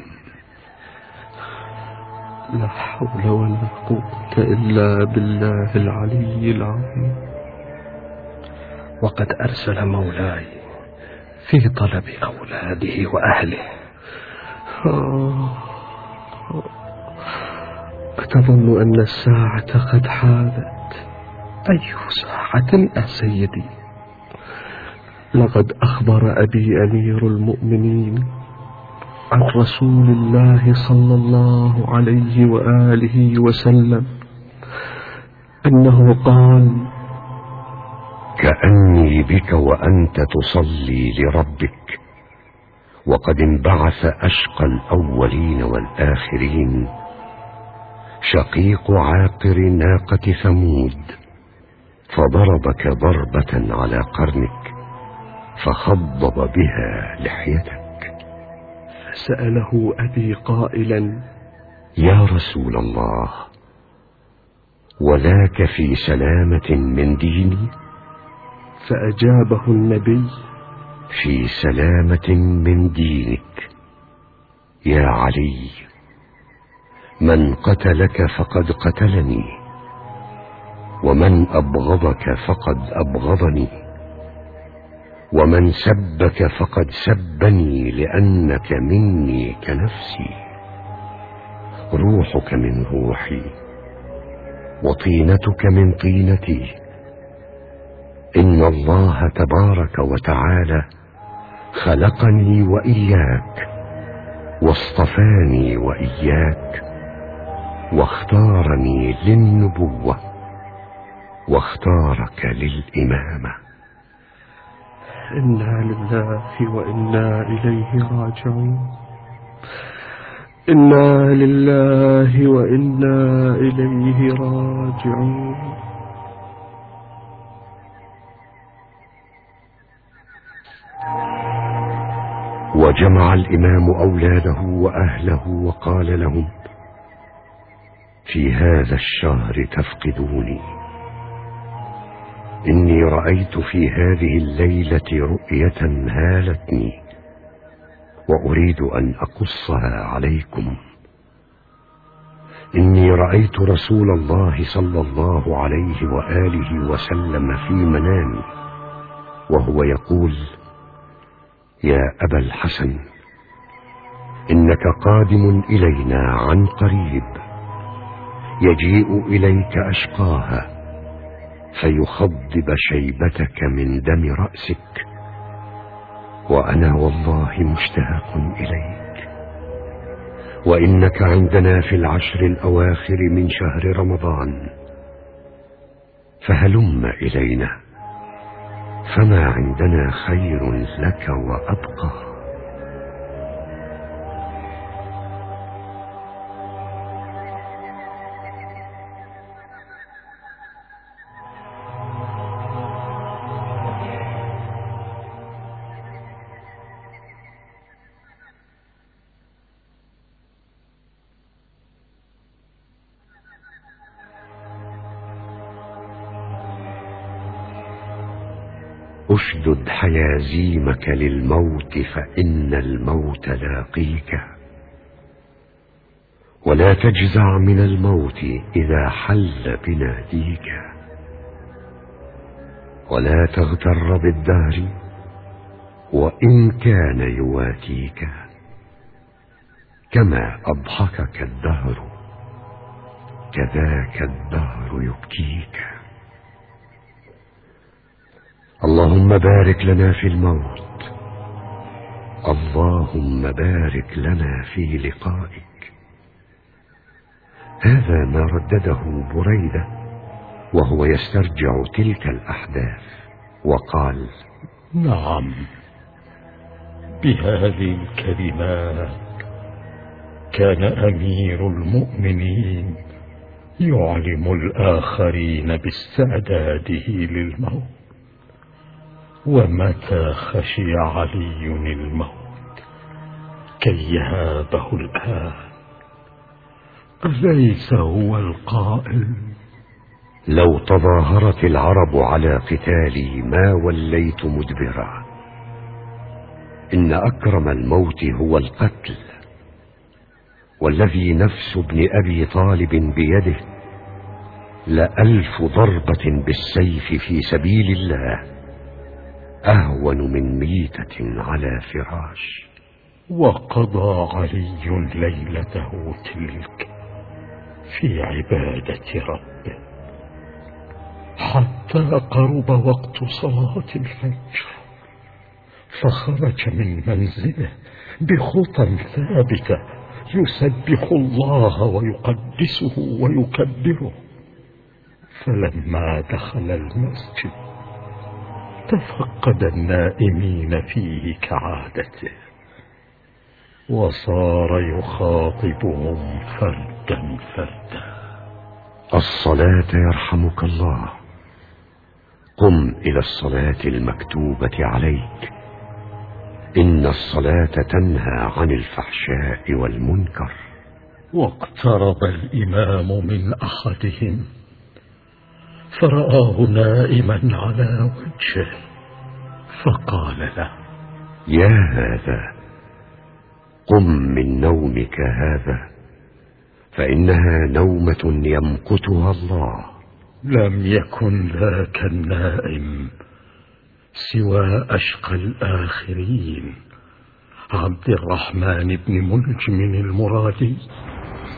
لا حول ولا قوة إلا بالله العلي العظيم. وقد أرسل مولاي في طلب أولاده وأهله. أتظن أن الساعة قد حالت أي ساعة يا سيدي؟ لقد أخبر أبي أمير المؤمنين عن رسول الله صلى الله عليه وآله وسلم أنه قال كأني بك وأنت تصلي لربك. وقد انبعث أشقى الأولين والآخرين. شقيق عاقر ناقة ثمود. فضربك ضربة على قرنك. فخضب بها لحيتك. فسأله أبي قائلا يا رسول الله وذاك في سلامة من ديني؟ فأجابه النبي في سلامة من دينك. يا علي من قتلك فقد قتلني ومن أبغضك فقد أبغضني ومن سبك فقد سبني لأنك مني كنفسي. روحك من روحي وطينتك من طينتي. إن الله تبارك وتعالى خلقني وإياك واصطفاني وإياك واختارني للنبوة واختارك للإمامة. إنا لله وإنا إليه راجعون. إنا لله وإنا إليه راجعون. وجمع الإمام أولاده وأهله وقال لهم في هذا الشهر تفقدوني. إني رأيت في هذه الليلة رؤية هالتني وأريد أن أقصها عليكم. إني رأيت رسول الله صلى الله عليه وآله وسلم في منامي وهو يقول يا أبا الحسن إنك قادم إلينا عن قريب يجيء إليك أشقاها فيخضب شيبتك من دم رأسك وأنا والله مشتاق إليك. وإنك عندنا في العشر الأواخر من شهر رمضان فهلم إلينا. فما عندنا خير لك وأبقى. أشدد حيازيمك للموت فإن الموت لاقيك. ولا تجزع من الموت إذا حل بناديك. ولا تغتر بالدهر وإن كان يواتيك. كما أضحكك الدهر كذاك الدهر يبكيك. اللهم بارك لنا في الموت. اللهم بارك لنا في لقائك. هذا ما ردده بريدة وهو يسترجع تلك الأحداث وقال نعم بهذه الكلمات كان أمير المؤمنين يعلم الآخرين باستعداده للموت. ومتى خشي علي الموت كي يهابه الآن. أليس هو القائل؟ لو تظاهرت العرب على قتالي ما وليت مدبرا. إن أكرم الموت هو القتل والذي نفس ابن أبي طالب بيده لألف ضربة بالسيف في سبيل الله. أهون من ميتة على فراش. وقضى علي ليلته تلك في عبادة ربه حتى قرب وقت صلاة الفجر فخرج من منزله بخطى ثابتة يسبح الله ويقدسه ويكبره. فلما دخل المسجد تفقد النائمين فيه كعادته وصار يخاطبهم فردا فردا. الصلاة يرحمك الله. قم إلى الصلاة المكتوبة عليك. إن الصلاة تنهى عن الفحشاء والمنكر. واقترب الإمام من أحدهم. فرآه نائما على وجهه فقال له يا هذا قم من نومك هذا فإنها نومة يمقتها الله. لم يكن ذاك النائم سوى أشقى الآخرين. عبد الرحمن بن ملجم المرادي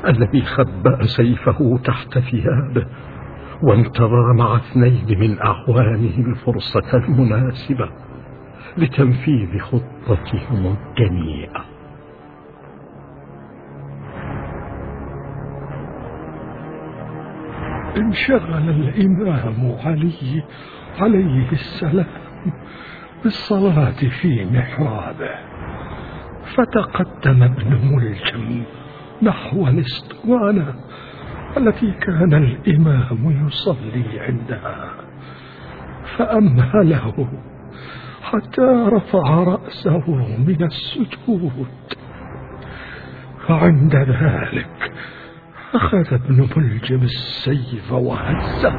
الذي خبأ سيفه تحت ثيابه. وانتظر مع اثنين من أعوانه الفرصة المناسبة لتنفيذ خطتهم الدنيئة انشغل الإمام علي عليه السلام بالصلاة في محرابه. فتقدم ابن ملجم نحو الاسطوانة التي كان الإمام يصلي عندها فأمهله حتى رفع رأسه من السجود. فعند ذلك أخذ ابن ملجم السيف وهزه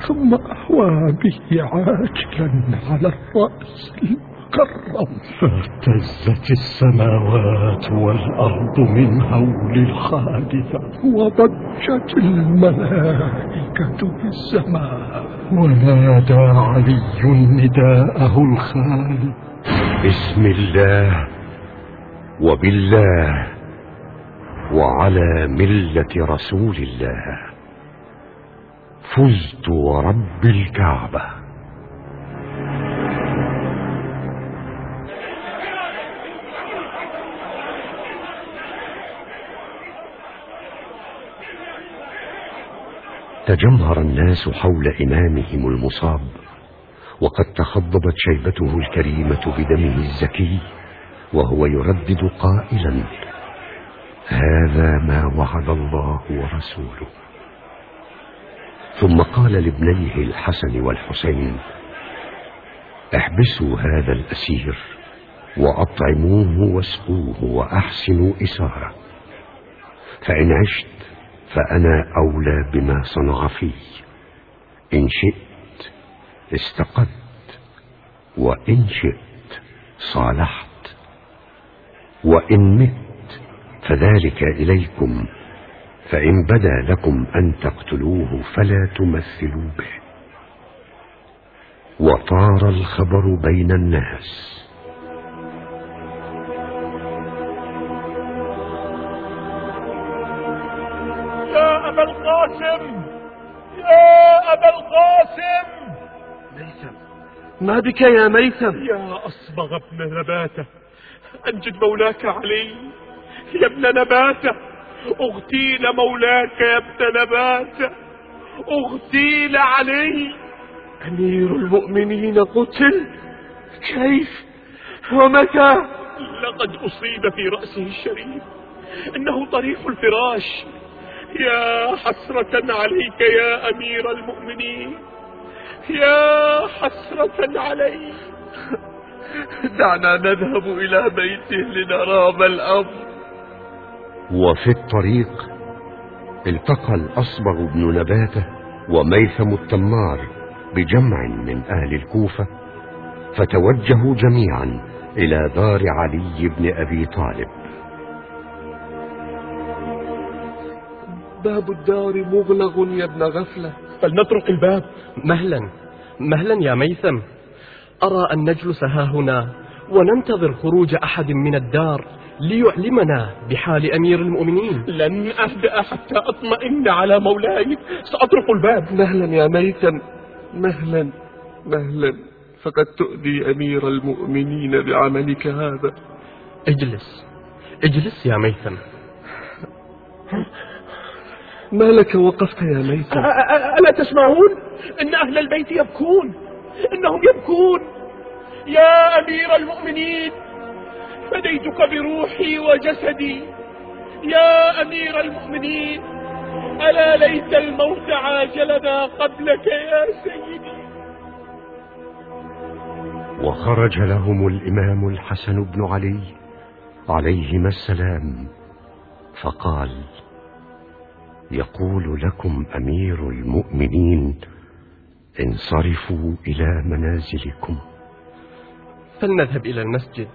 ثم أهوى به عاجلا على الرأس. المكرم فاهتزت السماوات والأرض من هول الحادثة وضجت الملائكة في السماء. ونادى علي نداءه الخالد. بسم الله وبالله وعلى ملة رسول الله. فزت ورب الكعبة. تجمهر الناس حول إمامهم المصاب وقد تخضبت شيبته الكريمة بدمه الزكي وهو يردد قائلا هذا ما وعد الله ورسوله. ثم قال لابنيه الحسن والحسين احبسوا هذا الأسير وأطعموه واسقوه وأحسنوا إسارة فإن عشت فأنا أولى بما صنع في. إن شئت استقدت وإن شئت صالحت وإن مت فذلك إليكم فإن بدا لكم أن تقتلوه فلا تمثلوا به. وطار الخبر بين الناس. أبا القاسم! يا أبا القاسم! ميثم ما بك يا ميثم يا أصبغ ابن نباتة أنجد مولاك علي يا ابن نباتة أغتيل مولاك يا ابن نباتة أغتيل علي. أمير المؤمنين قتل! كيف؟ ومتى؟ لقد أصيب في رأسه الشريف إنه طريق الفراش. يا حسرة عليك يا أمير المؤمنين يا حسرة عليك. دعنا نذهب إلى بيته لنرى ما الأمر. وفي الطريق التقى الأصبغ بن نباتة وميثم التمار بجمع من أهل الكوفة فتوجهوا جميعا إلى دار علي بن أبي طالب. باب الدار مغلق يا ابن غفلة. فلنطرق الباب. مهلا مهلا يا ميثم. أرى أن نجلس ها هنا وننتظر خروج أحد من الدار ليعلمنا بحال أمير المؤمنين. لن أهدأ حتى أطمئن على مولاي. سأطرق الباب. مهلا يا ميثم مهلا مهلا. فقد تؤذي أمير المؤمنين بعملك هذا. اجلس اجلس يا ميثم. ما لك وقفت يا ميثم ألا تسمعون؟ إن أهل البيت يبكون. إنهم يبكون. يا أمير المؤمنين فديتك بروحي وجسدي. يا أمير المؤمنين ألا ليت الموت عاجلنا قبلك يا سيدي؟ وخرج لهم الإمام الحسن بن علي عليهما السلام فقال يقول لكم أمير المؤمنين انصرفوا إلى منازلكم. فلنذهب إلى المسجد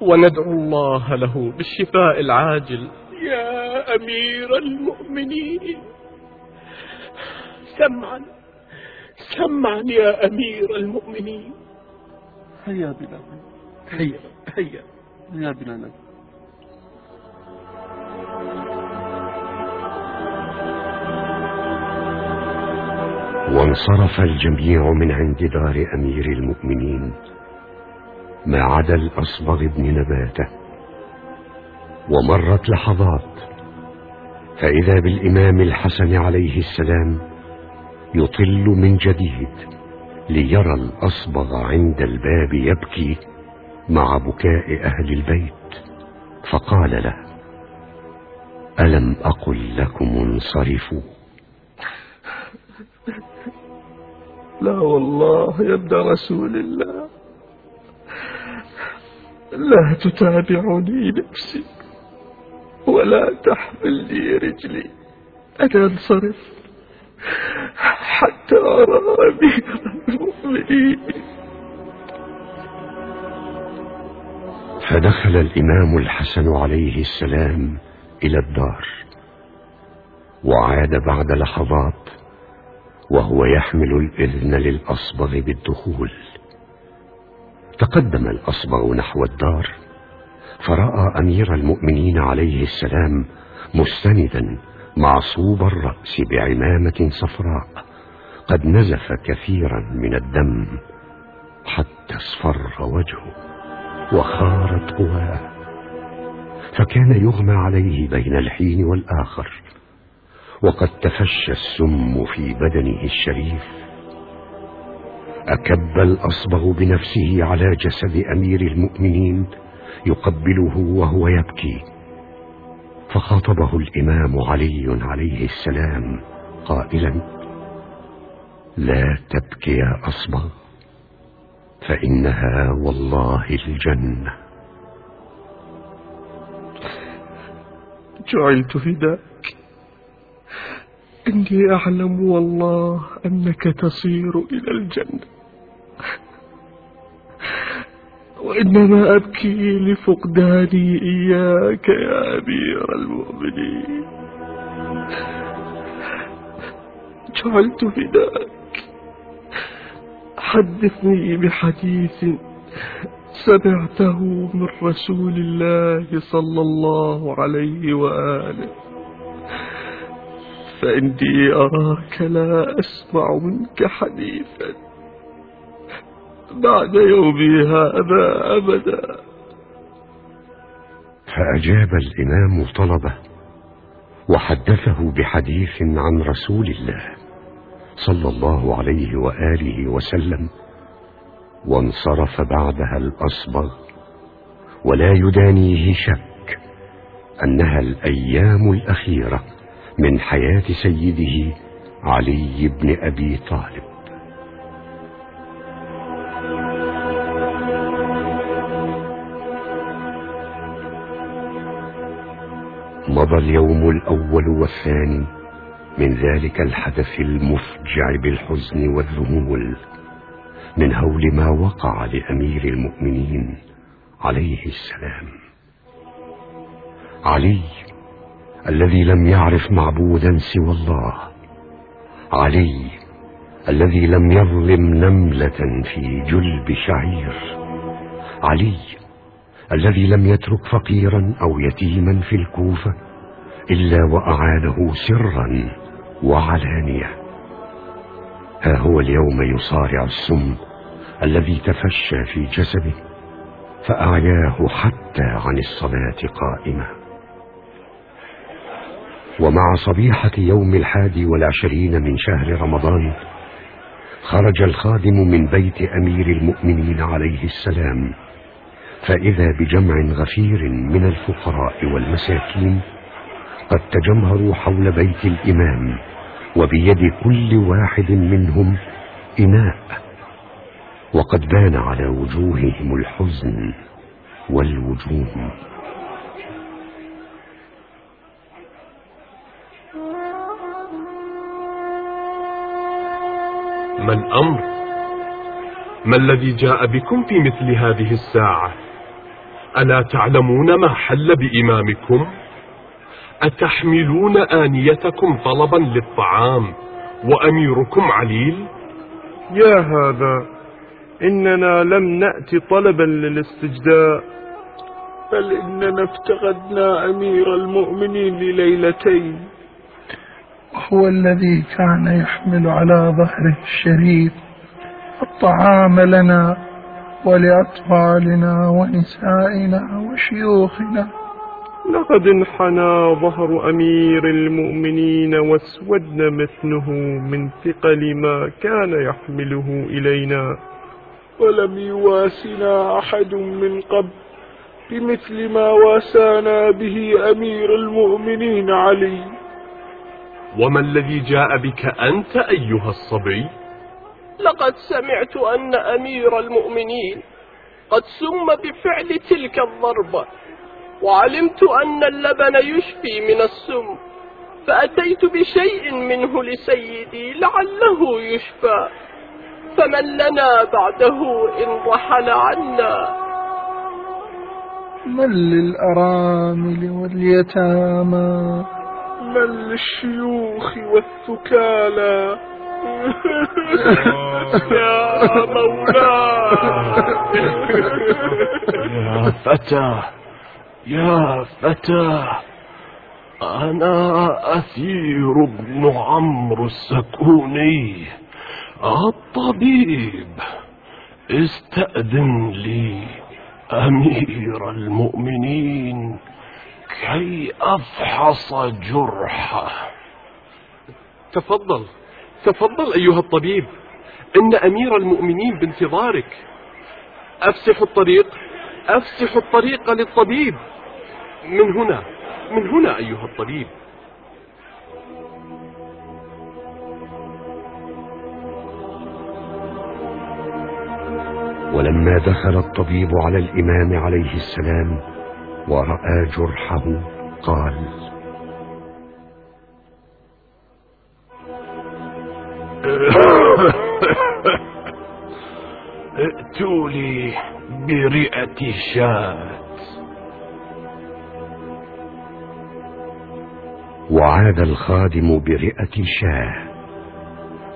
وندعو الله له بالشفاء العاجل. يا أمير المؤمنين سمعا سمعا يا أمير المؤمنين. هيا بنا هيا هيا هيا بنا نذهب. وانصرف الجميع من عند دار أمير المؤمنين ما عدا الأصبغ بن نباتة. ومرت لحظات فإذا بالإمام الحسن عليه السلام يطل من جديد ليرى الأصبغ عند الباب يبكي مع بكاء أهل البيت. فقال له ألم أقل لكم انصرفوا؟ لا والله يا ابن رسول الله. لا تتابعني نفسي ولا تحملني رجلي. أنا أنصرف حتى أرى أمير المؤمنين. فدخل الإمام الحسن عليه السلام إلى الدار وعاد بعد لحظات وهو يحمل الإذن للأصبغ بالدخول. تقدم الأصبغ نحو الدار فرأى أمير المؤمنين عليه السلام مستندا معصوب الرأس بعمامة صفراء قد نزف كثيرا من الدم حتى اصفر وجهه وخارت قواه فكان يغمى عليه بين الحين والآخر وقد تفشى السم في بدنه الشريف. أكب الأصبغ بنفسه على جسد أمير المؤمنين يقبله وهو يبكي. فخاطبه الإمام علي عليه السلام قائلا لا تبكي يا أصبغ فإنها والله الجنة. جعلت فداك. إني أعلم والله أنك تصير إلى الجنة. وإنما أبكي لفقداني إياك يا أمير المؤمنين. جعلت فداك حدثني بحديث سمعته من رسول الله صلى الله عليه وآله. فإني أراك لا أسمع منك حديثا بعد يومي هذا أبدا. فأجاب الإمام طلبة وحدثه بحديث عن رسول الله صلى الله عليه وآله وسلم وانصرف بعدها الأصبغ ولا يدانيه شك أنها الأيام الأخيرة. من حياة سيده علي بن أبي طالب. مضى اليوم الأول والثاني من ذلك الحدث المفجع بالحزن والذهول من هول ما وقع لأمير المؤمنين عليه السلام. علي الذي لم يعرف معبودا سوى الله. علي الذي لم يظلم نملة في جلب شعير. علي الذي لم يترك فقيرا أو يتيما في الكوفة إلا وأعانه سرا وعلانية. ها هو اليوم يصارع السم الذي تفشى في جسده فأعياه حتى عن الصلاة قائمة. ومع صبيحة يوم الحادي والعشرين من شهر رمضان خرج الخادم من بيت أمير المؤمنين عليه السلام فإذا بجمع غفير من الفقراء والمساكين قد تجمهروا حول بيت الإمام وبيد كل واحد منهم إناء وقد بان على وجوههم الحزن والوجوه ما الأمر ما الذي جاء بكم في مثل هذه الساعة؟ ألا تعلمون ما حل بإمامكم؟ أتحملون آنيتكم طلبا للطعام وأميركم عليل؟ يا هذا إننا لم نأتي طلبا للاستجداء. بل إننا افتقدنا أمير المؤمنين لليلتين. وهو الذي كان يحمل على ظهره الشريف الطعام لنا ولأطفالنا ونسائنا وشيوخنا. لقد انحنى ظهر أمير المؤمنين واسودنا مثله من ثقل ما كان يحمله إلينا. ولم يواسنا أحد من قبل بمثل ما واسانا به أمير المؤمنين علي. وما الذي جاء بك أنت أيها الصبي؟ لقد سمعت أن أمير المؤمنين قد سم بفعل تلك الضربة وعلمت أن اللبن يشفي من السم فأتيت بشيء منه لسيدي لعله يشفى فمن لنا بعده إن رحل عنا. من للأرامل واليتامى؟ من للشيوخ والثكالى. يا مولاي. يا فتى يا فتى أنا أثير بن عمرو السكوني. الطبيب استأذن لي أمير المؤمنين. كي أفحص جرحة. تفضل تفضل أيها الطبيب. إن أمير المؤمنين بانتظارك. أفسح الطريق أفسح الطريق للطبيب. من هنا من هنا أيها الطبيب. ولما دخل الطبيب على الإمام عليه السلام ورأى جرحه قال ائتوا لي برئة شاة. وعاد الخادم برئة شاة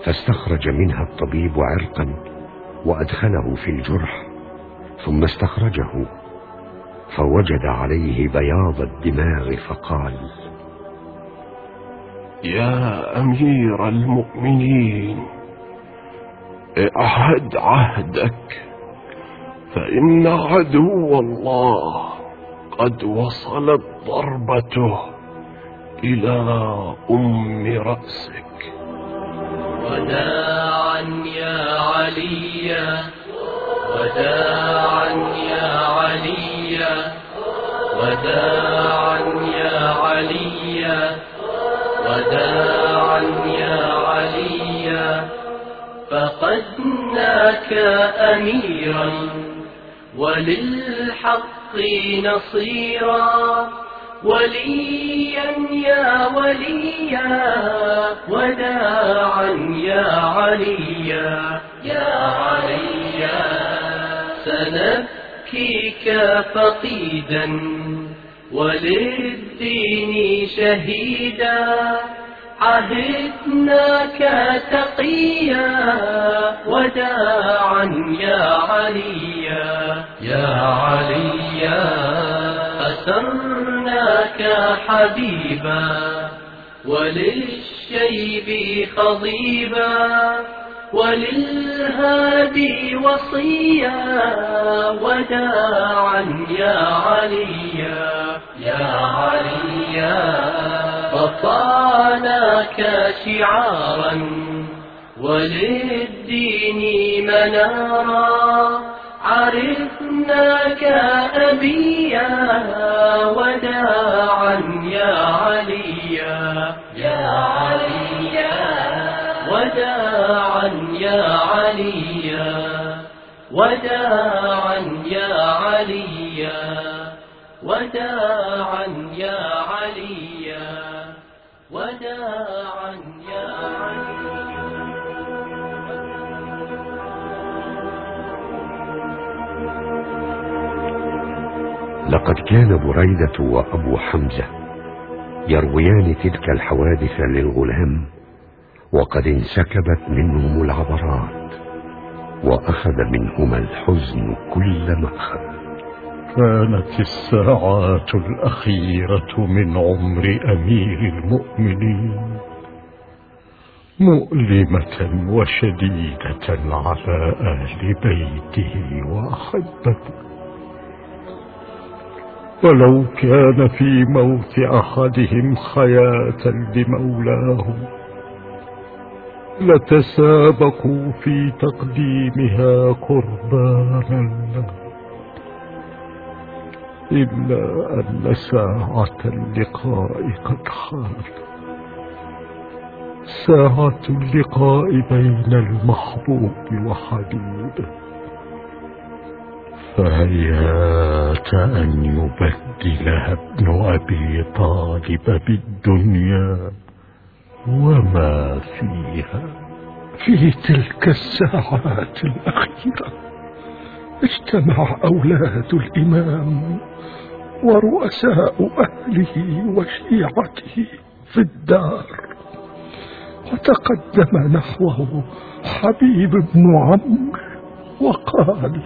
فاستخرج منها الطبيب عرقا وأدخله في الجرح ثم استخرجه. فوجد عليه بياض الدماغ فقال يا أمير المؤمنين أعهد عهدك فإن عدو الله قد وصلت ضربته إلى أم رأسك. وداعا يا علي وداعا يا علي. وداعا يا علي وداعا يا علي فقدناك أميرا وللحق نصيرا. وليا يا وليا وداعا يا عليا. يا عليا سنبكيك فقيدا وللدين شهيدا. عهدناك تقيا وداعا يا عليا. يا عليا أسرناك حبيبا وللشيب خضيبا. وللهادي وصيا وداعا يا عليا. يا عليا. رفعناك شعارا وللدين منارا. عرفناك أبيا وداعا يا عليا. وداعا يا عليا وداعا يا عليا وداعا يا عليا. لقد كان بريدة وأبو حمزة يرويان تلك الحوادث للغلام وقد انسكبت منهم العبرات. وأخذ منهما الحزن كل مأخذ كانت الساعات الأخيرة من عمر أمير المؤمنين مؤلمة وشديدة على أهل بيته وأحبته. ولو كان في موت أحدهم حياة لمولاه لتسابقوا في تقديمها قربانا إلا أن ساعة اللقاء قد حانت ساعة اللقاء بين المحبوب وحبيبه فهيات أن يبدلها ابن أبي طالب بالدنيا. وما فيها في تلك الساعات الأخيرة اجتمع أولاد الإمام ورؤساء أهله وشيعته في الدار وتقدم نحوه حبيب بن عمرو وقال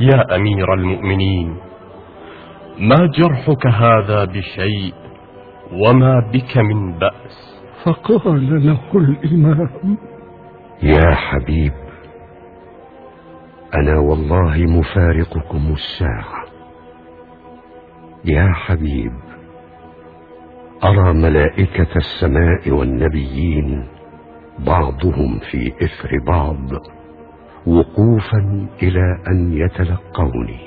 يا أمير المؤمنين ما جرحك هذا بشيء وما بك من بأس. فقال له الإمام يا حبيب أنا والله مفارقكم الساعة. يا حبيب أرى ملائكة السماء والنبيين بعضهم في إثر بعض وقوفا إلى أن يتلقوني.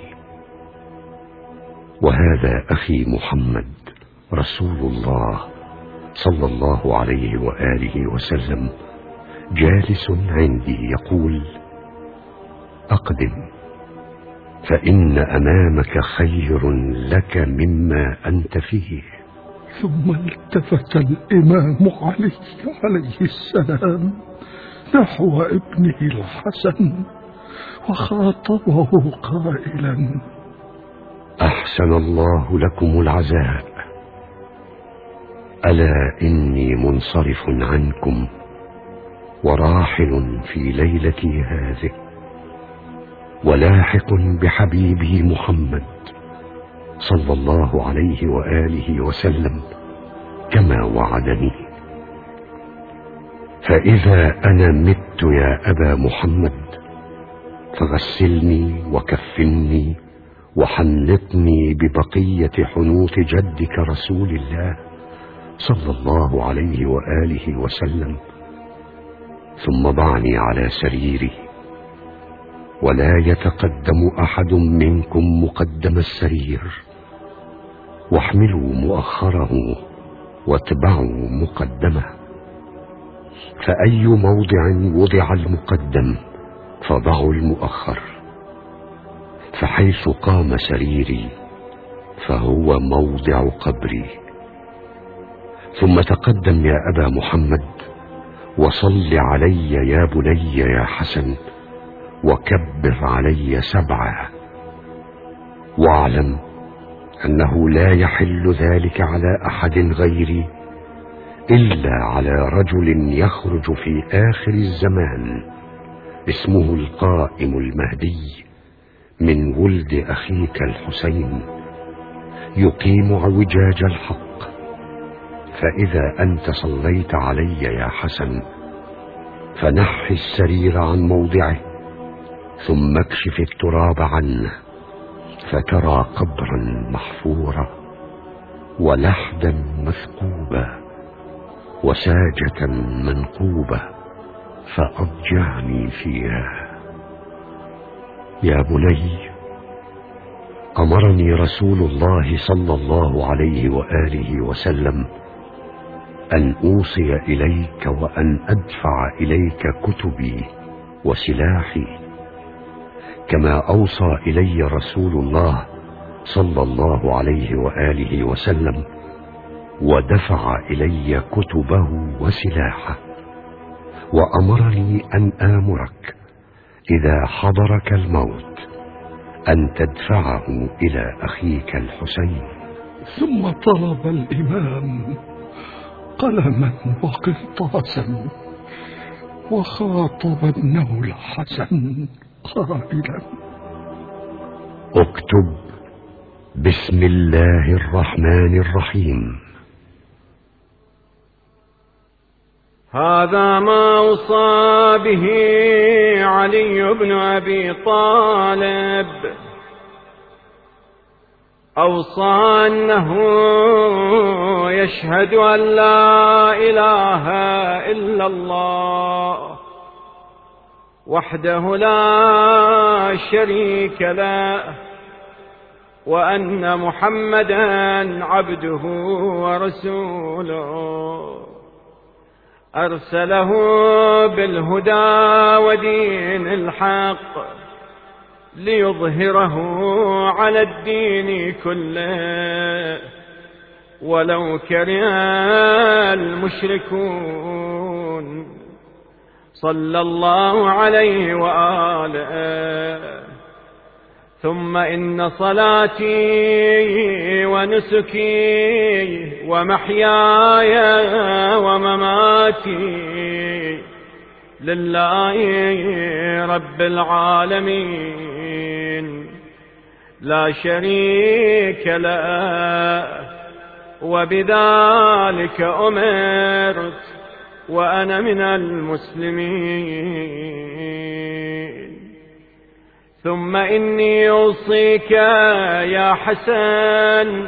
وهذا أخي محمد. رسول الله صلى الله عليه وآله وسلم جالس عندي يقول أقدم فإن أمامك خير لك مما أنت فيه. ثم التفت الإمام علي عليه السلام نحو ابنه الحسن وخاطبه قائلا أحسن الله لكم العزاء. ألا إني منصرف عنكم وراحل في ليلتي هذه ولاحق بحبيبي محمد صلى الله عليه وآله وسلم كما وعدني. فإذا أنا مت يا أبا محمد فغسلني وكفني وحنطني ببقية حنوط جدك رسول الله. صلى الله عليه وآله وسلم ثم ضعني على سريري. ولا يتقدم أحد منكم مقدم السرير. واحملوا مؤخره واتبعوا مقدمه. فأي موضع وضع المقدم فضعوا المؤخر. فحيث قام سريري فهو موضع قبري. ثم تقدم يا أبا محمد وصل علي يا بني يا حسن وكبر علي سبعا. واعلم أنه لا يحل ذلك على أحد غيري إلا على رجل يخرج في آخر الزمان اسمه القائم المهدي من ولد أخيك الحسين يقيم عوجاج الحق. فإذا أنت صليت علي يا حسن فنح السرير عن موضعه ثم اكشف التراب عنه فترى قبرا محفورا ولحدا مثقوبا وساجة منقوبة فأضجعني فيها. يا بني أمرني رسول الله صلى الله عليه وآله وسلم أن أوصي إليك وأن أدفع إليك كتبي وسلاحي. كما أوصى إلي رسول الله صلى الله عليه وآله وسلم ودفع إلي كتبه وسلاحه. وأمرني أن آمرك إذا حضرك الموت أن تدفعه إلى أخيك الحسين. ثم طلب الإمام قلما وقرطاسا وخاطب ابنه الحسن قائلا اكتب بسم الله الرحمن الرحيم. هذا ما أوصى به علي بن أبي طالب. أوصى أنه يشهد أن لا إله إلا الله وحده لا شريك له وأن محمدا عبده ورسوله. أرسله بالهدى ودين الحق. ليظهره على الدين كله. ولو كره المشركون صلى الله عليه وآله. ثم إن صلاتي ونسكي ومحياي ومماتي لله رب العالمين. لا شريك له وبذلك أمرت وأنا من المسلمين. ثم إني أوصيك يا حسن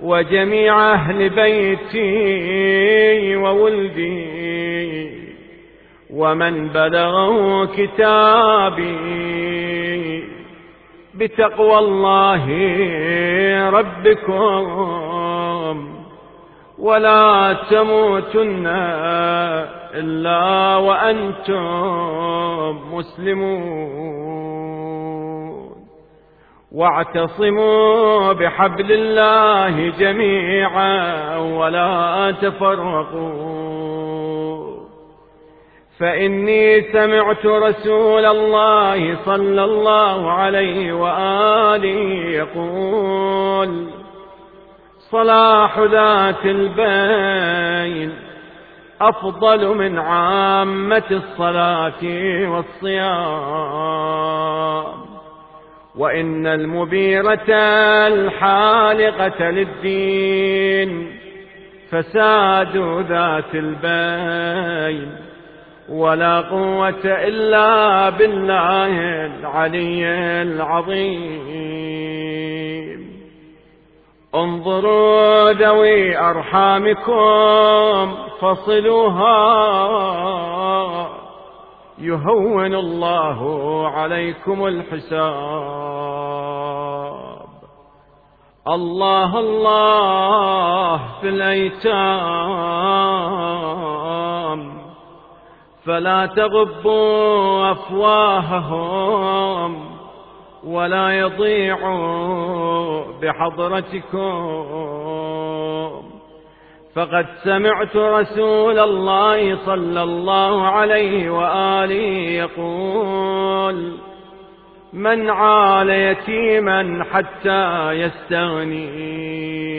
وجميع أهل بيتي وولدي ومن بلغه كتابي بتقوى الله ربكم. ولا تموتن إلا وأنتم مسلمون. واعتصموا بحبل الله جميعا ولا تفرقوا. فإني سمعت رسول الله صلى الله عليه وآله يقول صلاح ذات البين أفضل من عامة الصلاة والصيام وإن المبيرة الحالقة للدين فساد ذات البين. ولا قوة إلا بالله العلي العظيم. انظروا ذوي أرحامكم فصلوها. يهون الله عليكم الحساب. الله الله في الأيتام. فلا تغبوا أفواههم ولا يضيعوا بحضرتكم. فقد سمعت رسول الله صلى الله عليه وآله يقول من عال يتيما حتى يستغني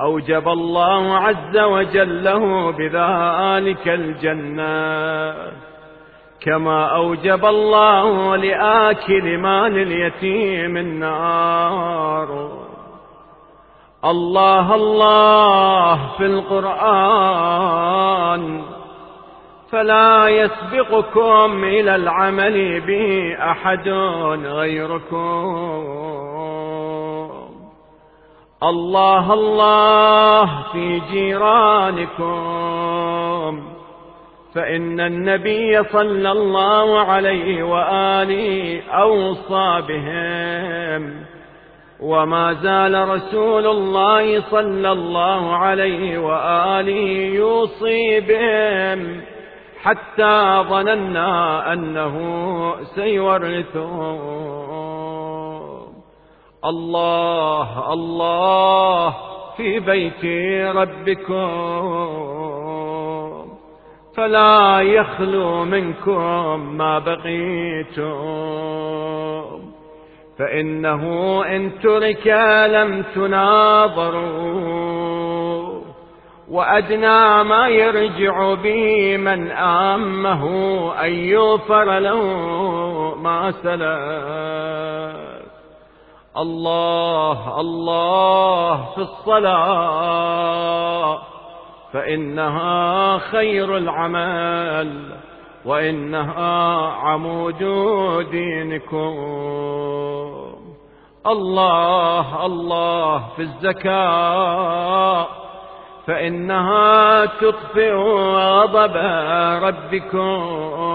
أوجب الله عز وجل له بذلك الجنة. كما أوجب الله لآكل مال اليتيم النار. الله الله في القرآن. فلا يسبقكم إلى العمل به أحد غيركم. الله الله في جيرانكم. فإن النبي صلى الله عليه وآله أوصى بهم. وما زال رسول الله صلى الله عليه وآله يوصي بهم. حتى ظننا أنه سيورثهم الله الله في بيت ربكم. فلا يخلو منكم ما بقيتم. فإنه إن ترك لم تناظروا. وأدنى ما يرجع به من آمه أن يغفر له ما سلف. الله الله في الصلاة فإنها خير العمل وإنها عمود دينكم. الله الله في الزكاة فإنها تطفئ غضب ربكم.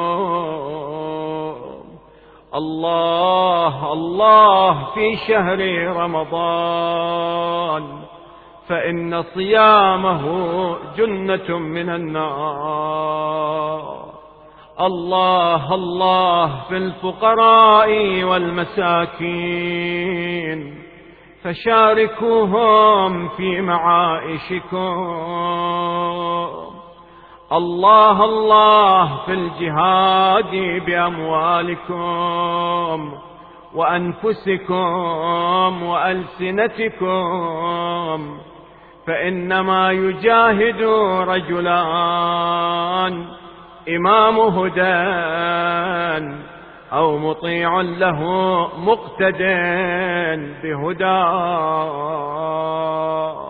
الله الله في شهر رمضان. فإن صيامه جنة من النار. الله الله في الفقراء والمساكين. فشاركوهم في معائشكم الله الله في الجهاد بأموالكم وأنفسكم وألسنتكم فإنما يجاهد رجلان إمام هدى أو مطيع له مقتد بهداه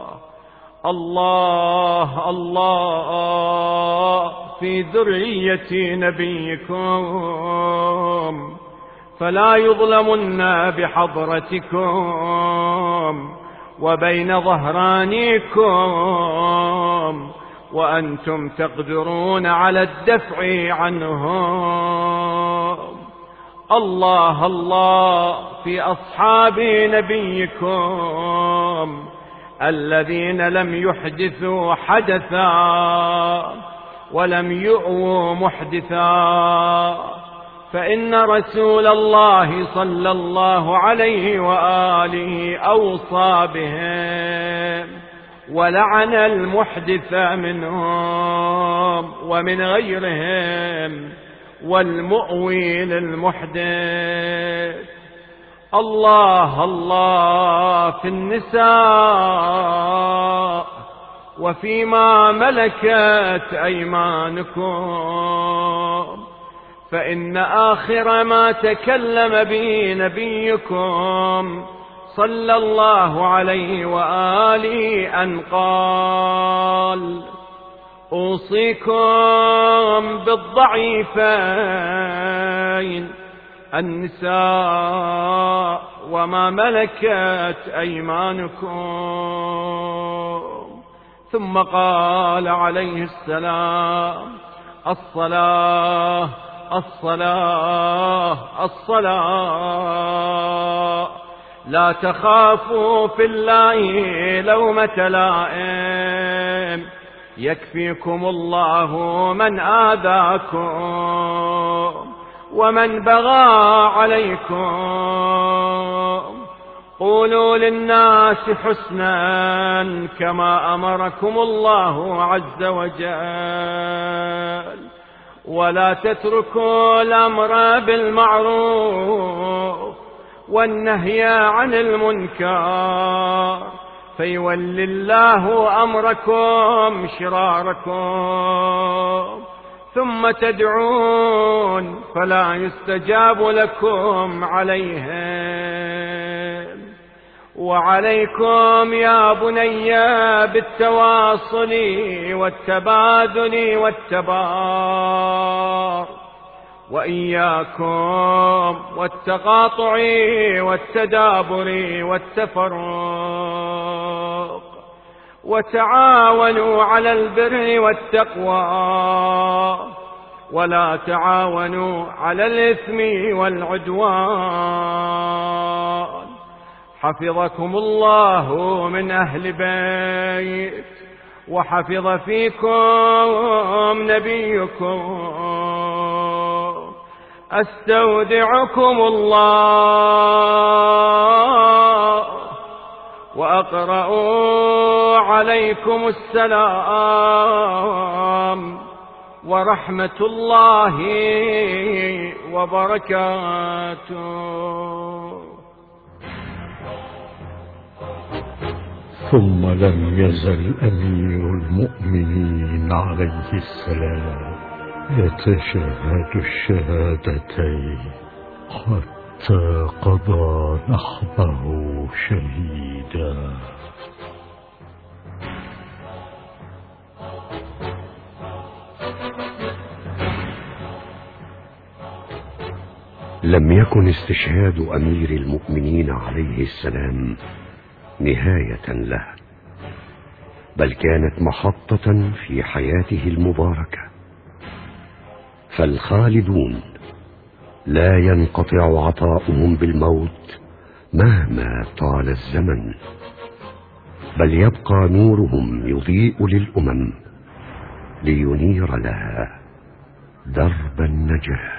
الله الله في ذرية نبيكم فلا يظلمن بحضرتكم وبين ظهرانيكم وأنتم تقدرون على الدفع عنهم. الله الله في أصحاب نبيكم. الذين لم يحدثوا حدثا ولم يؤووا محدثا. فإن رسول الله صلى الله عليه وآله أوصى بهم ولعن المحدث منهم ومن غيرهم والمؤوي للمحدث. الله الله في النساء وفيما ملكت أيمانكم. فإن آخر ما تكلم به نبيكم صلى الله عليه وآله أن قال أوصيكم بالضعيفين. النساء وما ملكت أيمانكم. ثم قال عليه السلام الصلاة الصلاة الصلاة. لا تخافوا في الله لومة لائم. يكفيكم الله من آذاكم. ومن بغى عليكم قولوا للناس حسنا كما أمركم الله عز وجل. ولا تتركوا الأمر بالمعروف والنهي عن المنكر. فيولي الله أمركم شراركم. ثم تدعون فلا يستجاب لكم عليهم. وعليكم يا بني بالتواصل والتبادل والتبار وإياكم والتقاطع والتدابر والتفرق. وتعاونوا على البر والتقوى. ولا تعاونوا على الإثم والعدوان. حفظكم الله من أهل بيت. وحفظ فيكم نبيكم. أستودعكم الله. وأقرأ عليكم السلام ورحمة الله وبركاته. ثم لم يزل أمير المؤمنين عليه السلام يتشهد الشهادتين. حتى قضى نحبه شهيدا. لم يكن استشهاد أمير المؤمنين عليه السلام نهاية له بل كانت محطة في حياته المباركة. فالخالدون لا ينقطع عطاؤهم بالموت مهما طال الزمن بل يبقى نورهم يضيء للأمم لينير لها درب النجاة.